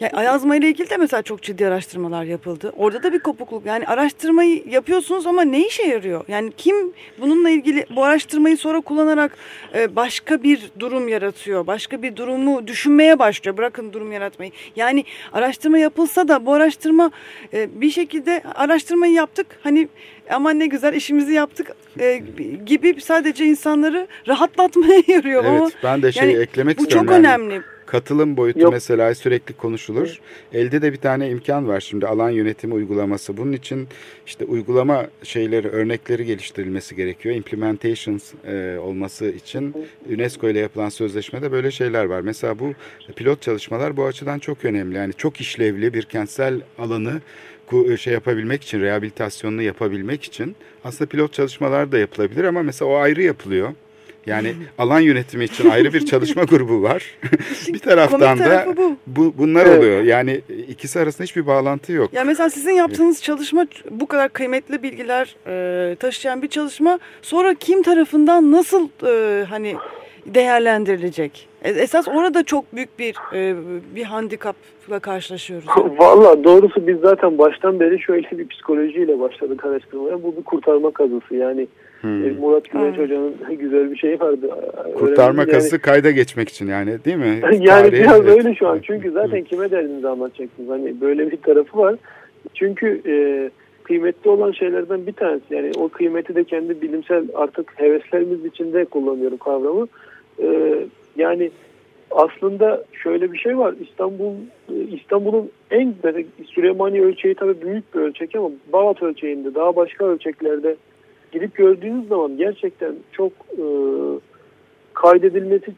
Yani Ayazma ile ilgili de mesela çok ciddi araştırmalar yapıldı. Orada da bir kopukluk. Yani araştırmayı yapıyorsunuz ama ne işe yarıyor? Yani kim bununla ilgili bu araştırmayı sonra kullanarak e, başka bir durum yaratıyor. Başka bir durumu düşünmeye başlıyor. Bırakın durum yaratmayı. Yani araştırma yapılsa da bu araştırma e, bir şekilde araştırmayı yaptık. Hani aman ne güzel işimizi yaptık e, gibi sadece insanları rahatlatmaya yarıyor. ama Evet ben de şey yani eklemek bu istiyorum. çok yani. önemli. Katılım boyutu Yok. mesela sürekli konuşulur. Elde de bir tane imkan var şimdi alan yönetimi uygulaması. Bunun için işte uygulama şeyleri, örnekleri geliştirilmesi gerekiyor. Implementations e, olması için UNESCO ile yapılan sözleşmede böyle şeyler var. Mesela bu pilot çalışmalar bu açıdan çok önemli. Yani çok işlevli bir kentsel alanı ku- şey yapabilmek için, rehabilitasyonunu yapabilmek için aslında pilot çalışmalar da yapılabilir ama mesela o ayrı yapılıyor. Yani alan yönetimi için ayrı bir çalışma grubu var. bir taraftan da bu. bu bunlar Evet. oluyor. Yani ikisi arasında hiçbir bağlantı yok. Ya mesela sizin yaptığınız çalışma bu kadar kıymetli bilgiler e, taşıyan bir çalışma sonra kim tarafından nasıl e, hani değerlendirilecek? E, Esas orada çok büyük bir e, bir handikapla karşılaşıyoruz. Valla doğrusu biz zaten baştan beri şöyle bir psikolojiyle başladık araştırmaya. Bu bir kurtarma kazısı. Yani Hmm. e, Murat Güneş Aynen. Hoca'nın güzel bir şeyi vardı. Kurtarma kazısı kayda geçmek için yani değil mi? Yani, yani Tarihe- biraz evet. öyle şu an. Çünkü zaten kime derdinizi anlatacaksınız? Hani böyle bir tarafı var. Çünkü e, kıymetli olan şeylerden bir tanesi. Yani o kıymeti de kendi bilimsel artık heveslerimiz içinde kullanıyorum kavramı. E, yani aslında şöyle bir şey var. İstanbul e, İstanbul'un en Süleymaniye ölçeği tabii büyük bir ölçek ama Balat ölçeğinde daha başka ölçeklerde gidip gördüğünüz zaman gerçekten çok e, kaydedilmesi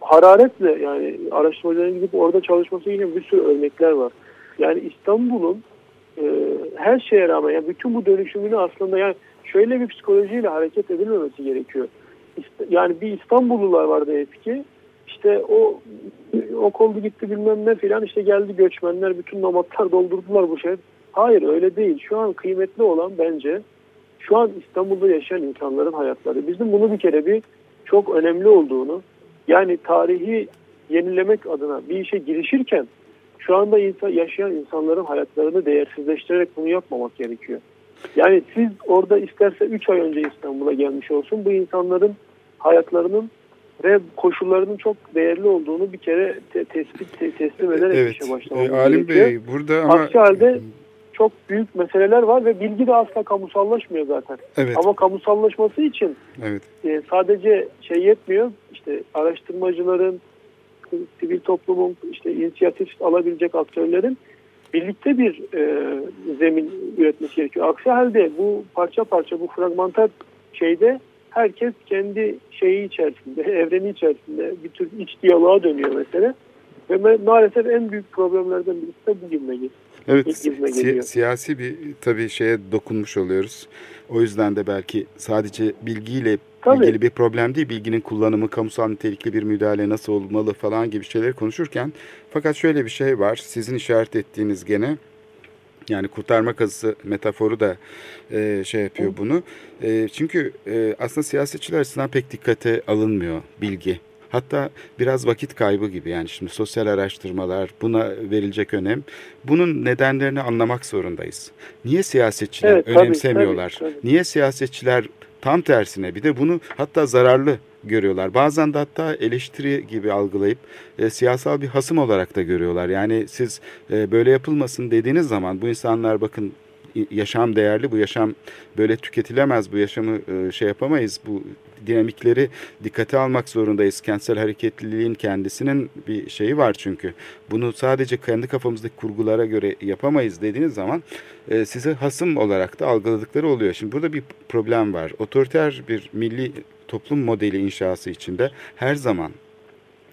hararetle yani araştırmacıların gidip orada çalışması yine bir sürü örnekler var. Yani İstanbul'un e, her şeye rağmen yani bütün bu dönüşümünü aslında yani şöyle bir psikolojiyle hareket edilmemesi gerekiyor. Yani bir İstanbullular vardı eski. İşte o o oldu gitti bilmem ne filan işte geldi göçmenler bütün nomadlar doldurdular bu şey. Hayır öyle değil. Şu an kıymetli olan bence şu an İstanbul'da yaşayan insanların hayatları. Bizim bunu bir kere bir çok önemli olduğunu yani tarihi yenilemek adına bir işe girişirken şu anda insan, yaşayan insanların hayatlarını değersizleştirerek bunu yapmamak gerekiyor. Yani siz orada isterse 3 ay önce İstanbul'a gelmiş olsun bu insanların hayatlarının ve koşullarının çok değerli olduğunu bir kere te- tespit te- teslim ederek Evet. işe başlamamız E, Alim gerekiyor. Bey burada ama Aksi halde çok büyük meseleler var ve bilgi de asla kamusallaşmıyor zaten. evet Ama kamusallaşması için evet e, sadece şey yetmiyor. İşte araştırmacıların, sivil toplumun, işte inisiyatif alabilecek aktörlerin birlikte bir e, zemin üretmesi gerekiyor. Aksi halde bu parça parça, bu fragmantar şeyde herkes kendi şeyi içerisinde, evreni içerisinde bir tür iç diyaloğa dönüyor mesela. Ve ma- maalesef en büyük problemlerden birisi de bu geliyor. Evet, si- siyasi bir tabii şeye dokunmuş oluyoruz. O yüzden de belki sadece bilgiyle Tabii. ilgili bir problem değil, bilginin kullanımı, kamusal nitelikli bir müdahale nasıl olmalı falan gibi şeyleri konuşurken fakat şöyle bir şey var, sizin işaret ettiğiniz gene yani kurtarma kazısı metaforu da e, şey yapıyor bunu. E, çünkü e, aslında siyasetçiler açısından pek dikkate alınmıyor bilgi. Hatta biraz vakit kaybı gibi yani şimdi sosyal araştırmalar buna verilecek önem. Bunun nedenlerini anlamak zorundayız. Niye siyasetçiler Evet, tabii, önemsemiyorlar? tabii, tabii. Niye siyasetçiler tam tersine bir de bunu hatta zararlı görüyorlar. Bazen de hatta eleştiri gibi algılayıp e, siyasal bir hasım olarak da görüyorlar. Yani siz e, böyle yapılmasın dediğiniz zaman bu insanlar bakın yaşam değerli, bu yaşam böyle tüketilemez, bu yaşamı e, şey yapamayız, bu dinamikleri dikkate almak zorundayız. Kentsel hareketliliğin kendisinin bir şeyi var çünkü. Bunu sadece kendi kafamızdaki kurgulara göre yapamayız dediğiniz zaman e, size hasım olarak da algıladıkları oluyor. Şimdi burada bir problem var. Otoriter bir milli toplum modeli inşası içinde her zaman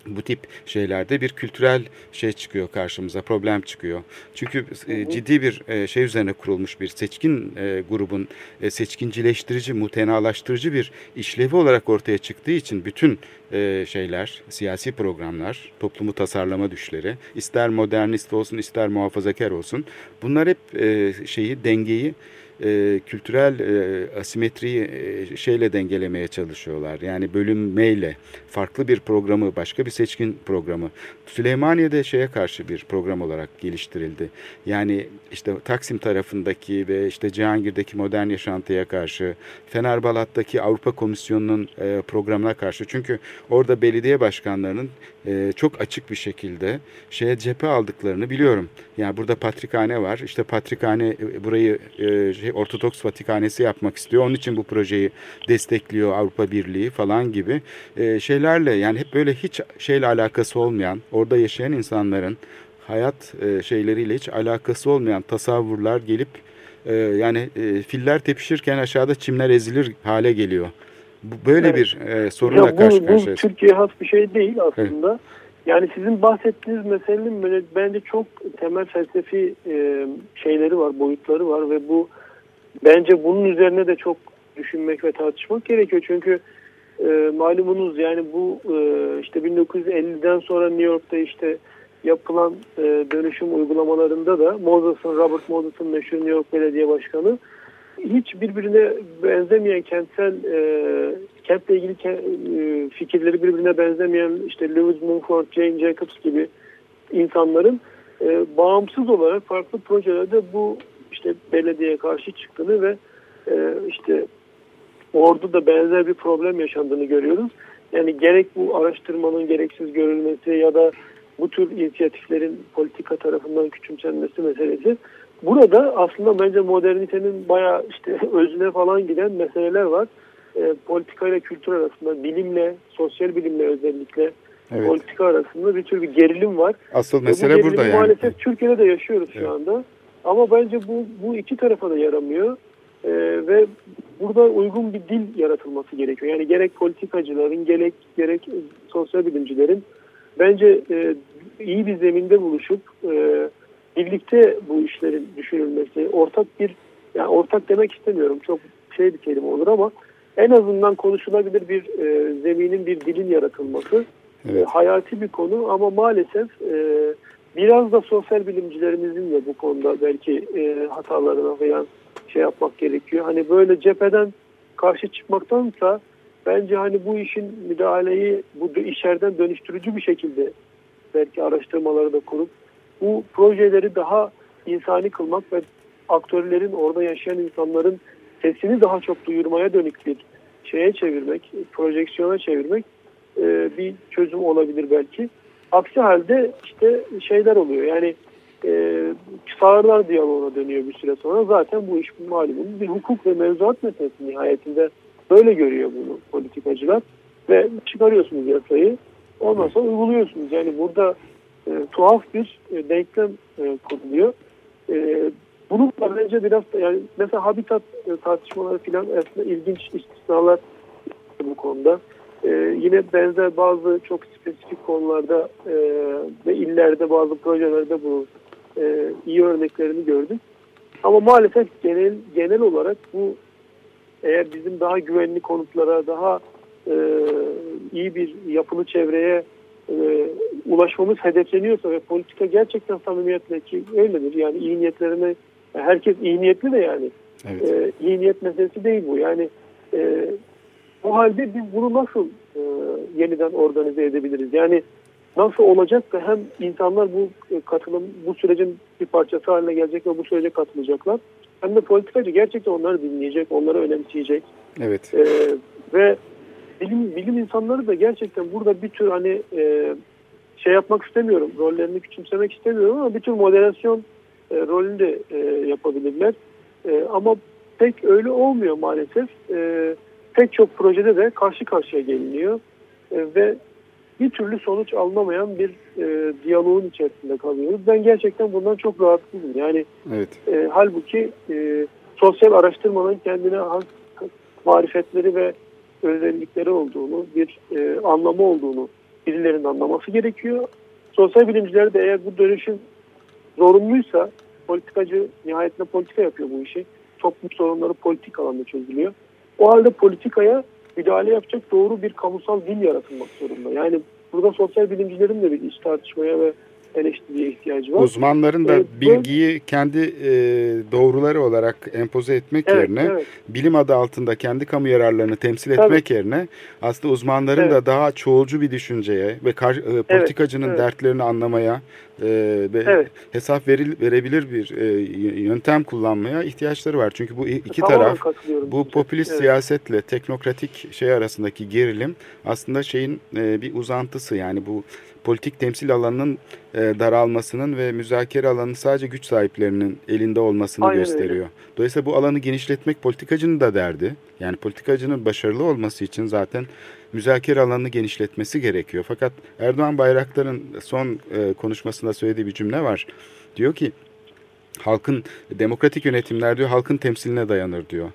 bu tip şeylerde bir kültürel şey çıkıyor karşımıza, problem çıkıyor. Çünkü e, ciddi bir e, şey üzerine kurulmuş bir seçkin e, grubun e, seçkincileştirici, mutenalaştırıcı bir işlevi olarak ortaya çıktığı için bütün e, şeyler, siyasi programlar, toplumu tasarlama düşleri, ister modernist olsun ister muhafazakar olsun bunlar hep e, şeyi, dengeyi e, kültürel e, asimetriyi e, şeyle dengelemeye çalışıyorlar. Yani bölünmeyle farklı bir programı, başka bir seçkin programı. Süleymaniye'de şeye karşı bir program olarak geliştirildi. Yani işte Taksim tarafındaki ve işte Cihangir'deki modern yaşantıya karşı, Fenerbalat'taki Avrupa Komisyonu'nun e, programına karşı. Çünkü orada belediye başkanlarının e, çok açık bir şekilde şeye cephe aldıklarını biliyorum. Yani burada patrikhane var. İşte patrikhane e, burayı e, şey, Ortodoks Vatikhanesi yapmak istiyor. Onun için bu projeyi destekliyor Avrupa Birliği falan gibi e, şeylerle yani hep böyle hiç şeyle alakası olmayan orada yaşayan insanların hayat e, şeyleriyle hiç alakası olmayan tasavvurlar gelip e, yani e, filler tepişirken aşağıda çimler ezilir hale geliyor. Bu böyle Evet. bir e, sorunla Ya karşı bu, bu karşıyayız. Türkiye'ye has bir şey değil aslında. Yani sizin bahsettiğiniz meselenin bence çok temel felsefi e, şeyleri var, boyutları var ve bu bence bunun üzerine de çok düşünmek ve tartışmak gerekiyor. Çünkü e, malumunuz yani bu e, işte 1950'den sonra New York'ta işte yapılan e, dönüşüm uygulamalarında da Moses'ın, Robert Moses'ın meşhur New York Belediye Başkanı hiç birbirine benzemeyen kentsel e, kentle ilgili ke- e, fikirleri birbirine benzemeyen işte Lewis Mumford, Jane Jacobs gibi insanların e, bağımsız olarak farklı projelerde bu işte belediyeye karşı çıktığını ve e, işte orada da benzer bir problem yaşandığını görüyoruz. Yani gerek bu araştırmanın gereksiz görülmesi ya da bu tür inisiyatiflerin politika tarafından küçümsenmesi meselesi. Burada aslında bence modernitenin bayağı işte özüne falan giden meseleler var. E, politika ile kültür arasında, bilimle, sosyal bilimle özellikle Evet. politika arasında bir tür bir gerilim var. Asıl bu mesele gerilimi burada yani. Maalesef Türkiye'de de yaşıyoruz Evet. şu anda. Ama bence bu, bu iki tarafa da yaramıyor. Ee, ve burada uygun bir dil yaratılması gerekiyor. Yani gerek politikacıların gerek gerek sosyal bilimcilerin bence e, iyi bir zeminde buluşup e, birlikte bu işlerin düşünülmesi, ortak bir yani ortak demek istemiyorum çok şey bir kelime olur ama en azından konuşulabilir bir e, zeminin bir dilin yaratılması Evet. e, hayati bir konu ama maalesef e, biraz da sosyal bilimcilerimizin de bu konuda belki e, hatalarına falan şey yapmak gerekiyor. Hani böyle cepheden karşı çıkmaktansa bence hani bu işin müdahaleyi bu içeriden dönüştürücü bir şekilde belki araştırmaları da kurup bu projeleri daha insani kılmak ve aktörlerin orada yaşayan insanların sesini daha çok duyurmaya dönük bir şeye çevirmek, projeksiyona çevirmek e, bir çözüm olabilir belki. Aksi halde işte şeyler oluyor yani e, sağırlar diyaloğuna dönüyor bir süre sonra. Zaten bu iş malumunuz bir hukuk ve mevzuat meselesi nihayetinde böyle görüyor bunu politikacılar. Ve çıkarıyorsunuz yasayı ondan sonra uyguluyorsunuz. Yani burada e, tuhaf bir e, denklem e, kuruluyor. E, bunun da bence biraz yani mesela habitat e, tartışmaları falan aslında ilginç istisnalar bu konuda. E, yine benzer bazı çok spesifik konularda e, ve illerde bazı projelerde bu e, iyi örneklerini gördük. Ama maalesef genel genel olarak bu eğer bizim daha güvenli konutlara, daha e, iyi bir yapılı çevreye e, ulaşmamız hedefleniyorsa ve politika gerçekten samimiyetle ki öyledir. Yani iyi niyetlerine herkes iyi niyetli de yani. Evet. E, iyi niyet meselesi değil bu. Yani e, o halde biz bunu nasıl e, yeniden organize edebiliriz? Yani nasıl olacak da hem insanlar bu e, katılım, bu sürecin bir parçası haline gelecek ve bu sürece katılacaklar. Hem de politikacı gerçekten onları dinleyecek, onları önemseyecek. Evet. E, ve bilim bilim insanları da gerçekten burada bir tür hani e, şey yapmak istemiyorum, rollerini küçümsemek istemiyorum ama bir tür moderasyon e, rolünü de e, yapabilirler. E, ama pek öyle olmuyor maalesef. E, pek çok projede de karşı karşıya geliniyor e, ve bir türlü sonuç alınamayan bir e, diyaloğun içerisinde kalıyoruz. Ben gerçekten bundan çok rahatsızım. Yani Evet. e, halbuki e, sosyal araştırmanın kendine has marifetleri ve özellikleri olduğunu, bir e, anlamı olduğunu birilerinin anlaması gerekiyor. Sosyal bilimciler de eğer bu dönüşüm zorunluysa politikacı nihayetinde politika yapıyor bu işi. Toplum sorunları politik alanda çözülüyor. O halde politikaya müdahale yapacak doğru bir kamusal dil yaratılmak zorunda. Yani burada sosyal bilimcilerin de bir iç tartışmaya ve eleştiriye ihtiyacı var. Uzmanların da Evet, bu- bilgiyi kendi e, doğruları olarak empoze etmek Evet, yerine evet. bilim adı altında kendi kamu yararlarını temsil Tabii. etmek yerine aslında uzmanların Evet. da daha çoğulcu bir düşünceye ve kar, e, politikacının evet. dertlerini anlamaya e, ve Evet. hesap veril, verebilir bir e, yöntem kullanmaya ihtiyaçları var. Çünkü bu iki Tamamen taraf bu popülist Evet. siyasetle teknokratik şey arasındaki gerilim aslında şeyin e, bir uzantısı yani bu politik temsil alanının e, daralmasının ve müzakere alanının sadece güç sahiplerinin elinde olmasını Aynen öyle. gösteriyor. Dolayısıyla bu alanı genişletmek politikacının da derdi. Yani politikacının başarılı olması için zaten müzakere alanını genişletmesi gerekiyor. Fakat Erdoğan Bayraktar'ın son e, konuşmasında söylediği bir cümle var. Diyor ki halkın demokratik yönetimler diyor halkın temsiline dayanır diyor.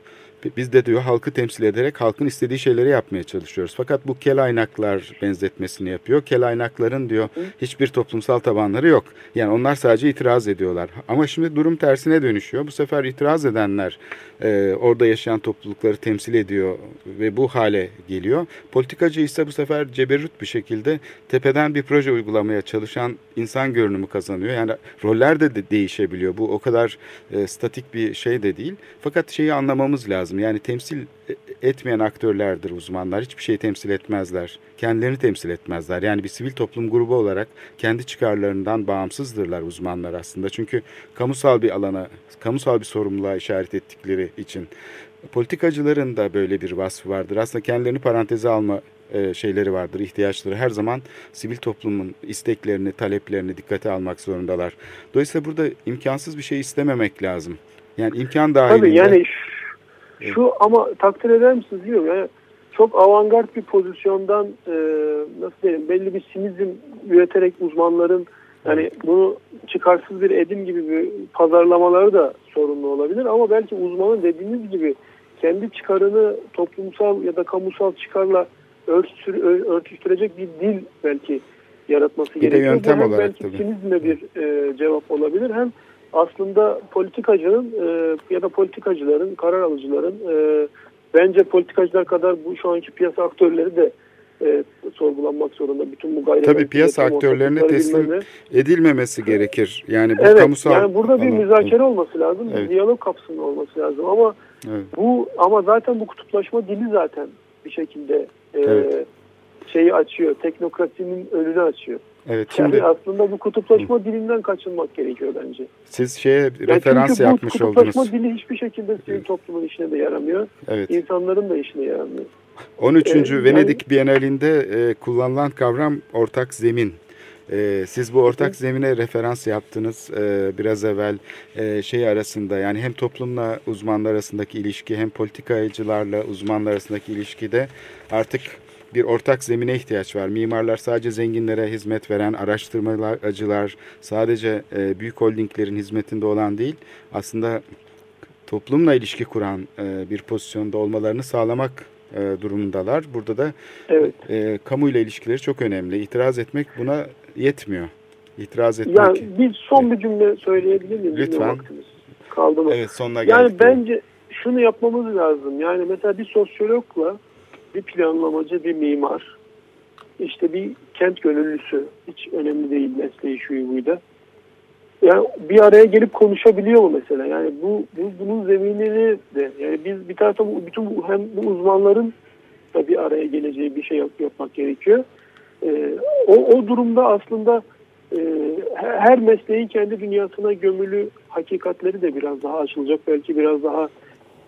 Biz de diyor halkı temsil ederek halkın istediği şeyleri yapmaya çalışıyoruz. Fakat bu kel aynaklar benzetmesini yapıyor. Kel aynakların diyor hiçbir toplumsal tabanları yok. Yani onlar sadece itiraz ediyorlar. Ama şimdi durum tersine dönüşüyor. Bu sefer itiraz edenler e, orada yaşayan toplulukları temsil ediyor ve bu hale geliyor. Politikacı ise bu sefer ceberrut bir şekilde tepeden bir proje uygulamaya çalışan insan görünümü kazanıyor. Yani roller de, de değişebiliyor. Bu o kadar e, statik bir şey de değil. Fakat şeyi anlamamız lazım. Yani temsil etmeyen aktörlerdir uzmanlar. Hiçbir şey temsil etmezler. Kendilerini temsil etmezler. Yani bir sivil toplum grubu olarak kendi çıkarlarından bağımsızdırlar uzmanlar aslında. Çünkü kamusal bir alana, kamusal bir sorumluluğa işaret ettikleri için. Politikacıların da böyle bir vasfı vardır. Aslında kendilerini paranteze alma e, şeyleri vardır, ihtiyaçları. Her zaman sivil toplumun isteklerini, taleplerini dikkate almak zorundalar. Dolayısıyla burada imkansız bir şey istememek lazım. Yani imkan dahilinde. Tabii yani şu, ama takdir eder misiniz bilmiyorum. Yani çok avantgard bir pozisyondan e, nasıl diyelim belli bir sinizm üreterek uzmanların yani bunu çıkarsız bir edim gibi bir pazarlamaları da sorunlu olabilir ama belki uzmanın dediğiniz gibi kendi çıkarını toplumsal ya da kamusal çıkarla örtüştür, örtüştürecek bir dil belki yaratması Bir de gerekiyor. yöntem Bu olarak belki tabii. sinizmle bir e, cevap olabilir hem aslında politikacının e, ya da politikacıların, karar alıcıların e, bence politikacılar kadar bu şu anki piyasa aktörleri de e, sorgulanmak zorunda. Bütün bu gayri Tabii piyasa aktörlerine teslim edilmemesi gerekir. Yani bu Evet, kamusal yani burada bir alan- müzakere olması lazım, bir Evet. diyalog kapsamında olması lazım ama Evet. bu ama zaten bu kutuplaşma dili zaten bir şekilde e, Evet. şeyi açıyor, teknokratinin önünü açıyor. Evet şimdi Yani aslında bu kutuplaşma dilinden kaçınmak gerekiyor bence. siz şeye Yani referans çünkü yapmış bu kutuplaşma oldunuz. dili hiçbir şekilde sivil toplumun işine de yaramıyor. Evet. İnsanların da işine yaramıyor. 13. Ee, yani- Venedik Bienalinde e, kullanılan kavram ortak zemin. E, siz bu ortak zemine referans yaptınız e, biraz evvel e, şey arasında yani hem toplumla uzmanlar arasındaki ilişki hem politikacılarla uzmanlar arasındaki ilişkide artık bir ortak zemine ihtiyaç var. Mimarlar sadece zenginlere hizmet veren araştırmacılar sadece e, büyük holdinglerin hizmetinde olan değil aslında toplumla ilişki kuran e, bir pozisyonda olmalarını sağlamak e, durumundalar. Burada da Evet. e, kamuyla ilişkileri çok önemli. İtiraz etmek buna yetmiyor. İtiraz etmek. Yani bir son bir cümle söyleyebilir miyim? Lütfen. Kaldı mı? Evet sonuna geldik. Yani bence şunu yapmamız lazım. Yani mesela bir sosyologla bir planlamacı, bir mimar, işte bir kent gönüllüsü, hiç önemli değil mesleği şuyu buydu. Yani bir araya gelip konuşabiliyor mu mesela? Yani bu, bu bunun zeminini de yani biz bir tarafta bu, bütün bu, hem bu uzmanların da bir araya geleceği bir şey yap, yapmak gerekiyor. Ee, o, o durumda aslında e, her mesleğin kendi dünyasına gömülü hakikatleri de biraz daha açılacak. Belki biraz daha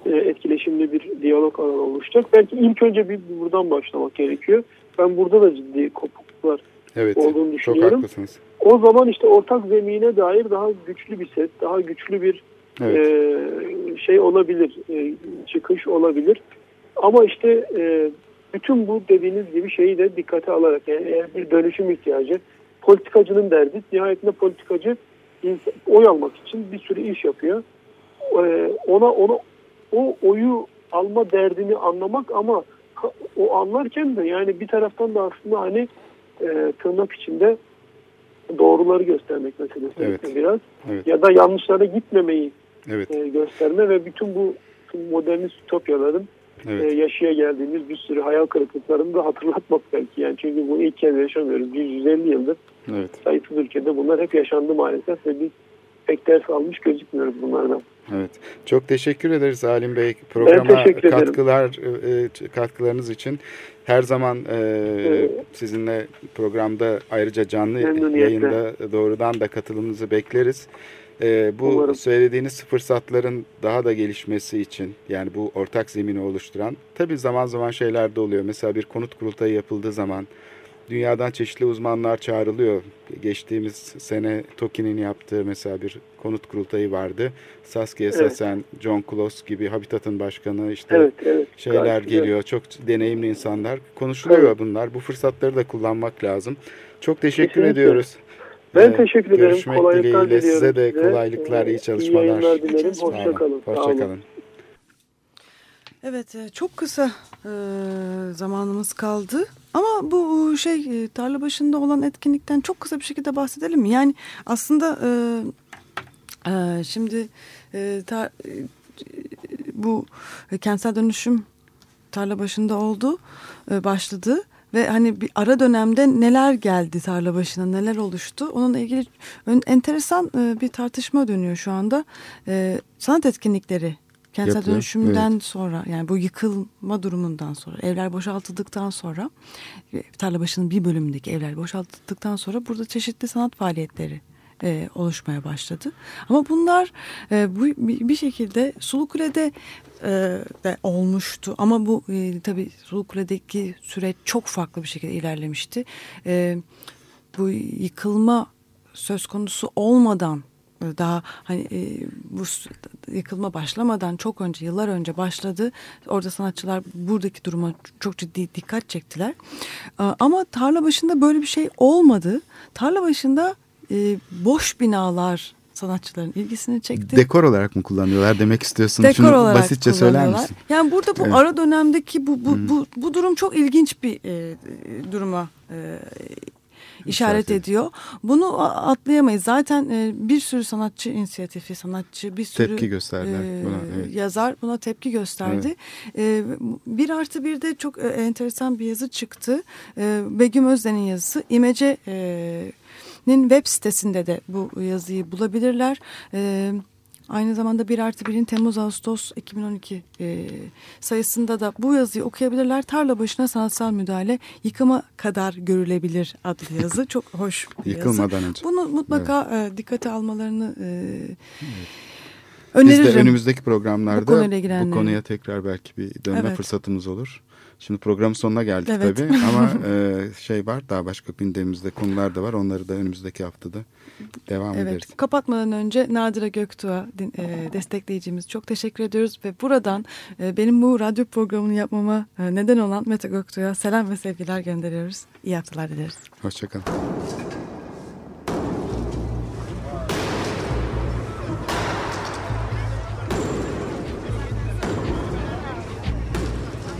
etkileşimli bir diyalog alanı oluşacak. Belki ilk önce bir buradan başlamak gerekiyor. Ben burada da ciddi kopukluklar evet, olduğunu çok düşünüyorum. haklısınız. O zaman işte ortak zemine dair daha güçlü bir set, daha güçlü bir Evet. e, şey olabilir, e, çıkış olabilir. Ama işte e, bütün bu dediğiniz gibi şeyi de dikkate alarak yani eğer bir dönüşüm ihtiyacı, politikacının derdi, nihayetinde politikacı oy almak için bir sürü iş yapıyor. E, ona ona o oyu alma derdini anlamak ama o anlarken de yani bir taraftan da aslında hani e, tırnak içinde doğruları göstermek meselesi Evet. biraz. Evet. Ya da yanlışlara gitmemeyi Evet. e, gösterme ve bütün bu modernist ütopyaların Evet. e, yaşaya geldiğimiz bir sürü hayal kırıklıklarını da hatırlatmak belki. Yani çünkü bunu ilk kez yaşamıyoruz. 150 yıldır Evet. sayısız ülkede bunlar hep yaşandı maalesef ve biz pek ders almış gözükmüyoruz bunlardan. Evet. Çok teşekkür ederiz Alim Bey programa katkılar e, katkılarınız için. Her zaman e, Evet. sizinle programda ayrıca canlı yayında doğrudan da katılımınızı bekleriz. E, bu Umarım. söylediğiniz fırsatların daha da gelişmesi için yani bu ortak zemini oluşturan tabii zaman zaman şeyler de oluyor. Mesela bir konut kurultayı yapıldığı zaman dünyadan çeşitli uzmanlar çağrılıyor. Geçtiğimiz sene TOKİ'nin yaptığı mesela bir konut kurultayı vardı. Saskia Evet. Sassen, John Close gibi Habitat'ın başkanı işte Evet, evet. şeyler Gayet geliyor. Çok deneyimli insanlar. Konuşuluyor Evet. bunlar. Bu fırsatları da kullanmak lazım. Çok teşekkür Kesinlikle. ediyoruz. Ben Ee, teşekkür ederim. Görüşmek Kolaylıklar dileğiyle diliyorum size de size. kolaylıklar, Ee, iyi iyi çalışmalar. yayınlar dilerim. Sağ olun. Hoşça kalın. Sağ Hoşça olun. kalın. Evet e, çok kısa e, zamanımız kaldı. Ama bu şey e, tarla başında olan etkinlikten çok kısa bir şekilde bahsedelim mi? Yani aslında e, e, şimdi e, tar- e, bu kentsel dönüşüm tarla başında oldu, e, başladı ve hani bir ara dönemde neler geldi tarla başına, neler oluştu? Onunla ilgili enteresan e, bir tartışma dönüyor şu anda. E, sanat etkinlikleri kentsel Yapılıyor, dönüşümden sonra yani bu yıkılma durumundan sonra evler boşaltıldıktan sonra e, tarla başının bir bölümündeki evler boşaltıldıktan sonra burada çeşitli sanat faaliyetleri e, oluşmaya başladı. Ama bunlar e, bu bir şekilde Sulukule'de e, de olmuştu. Ama bu e, tabii Sulukule'deki süreç çok farklı bir şekilde ilerlemişti. E, bu yıkılma söz konusu olmadan daha hani e, bu yıkılma başlamadan çok önce yıllar önce başladı. Orada sanatçılar buradaki duruma çok ciddi dikkat çektiler. E, Ama tarla başında böyle bir şey olmadı. Tarla başında e, boş binalar sanatçıların ilgisini çekti. Dekor olarak mı kullanıyorlar demek istiyorsunuz? Dekor Şunu olarak basitçe söyler misin? Yani burada bu Evet. ara dönemdeki bu bu, bu bu durum çok ilginç bir e, e, duruma e, işaret ediyor. Bunu atlayamayız. Zaten e, bir sürü sanatçı inisiyatifi, sanatçı bir sürü Tepki gösterdiler e, buna, evet. yazar buna tepki gösterdi. E, bir artı bir de çok e, enteresan bir yazı çıktı. E, Begüm Özden'in yazısı. İmece e, nin web sitesinde de bu yazıyı bulabilirler. E, Aynı zamanda 1 artı 1'in Temmuz-Ağustos 2012 e, sayısında da bu yazıyı okuyabilirler. Tarla başına sanatsal müdahale yıkıma kadar görülebilir adlı yazı. Çok hoş bir yazı. Yıkılmadan önce. Bunu mutlaka e, dikkate almalarını e, Biz öneririm. de önümüzdeki programlarda Bu bu, konuya tekrar belki bir dönme Evet. fırsatımız olur. Şimdi programın sonuna geldik Evet. tabii ama e, şey var daha başka gündemimizde konular da var. Onları da önümüzdeki haftada devam ederiz. Evet, kapatmadan önce Nadire Göktuğ'a e, destekleyicimiz çok teşekkür ediyoruz ve buradan e, benim bu radyo programını yapmama e, neden olan Mete Göktuğ'a selam ve sevgiler gönderiyoruz. İyi haftalar dileriz. Hoşçakalın.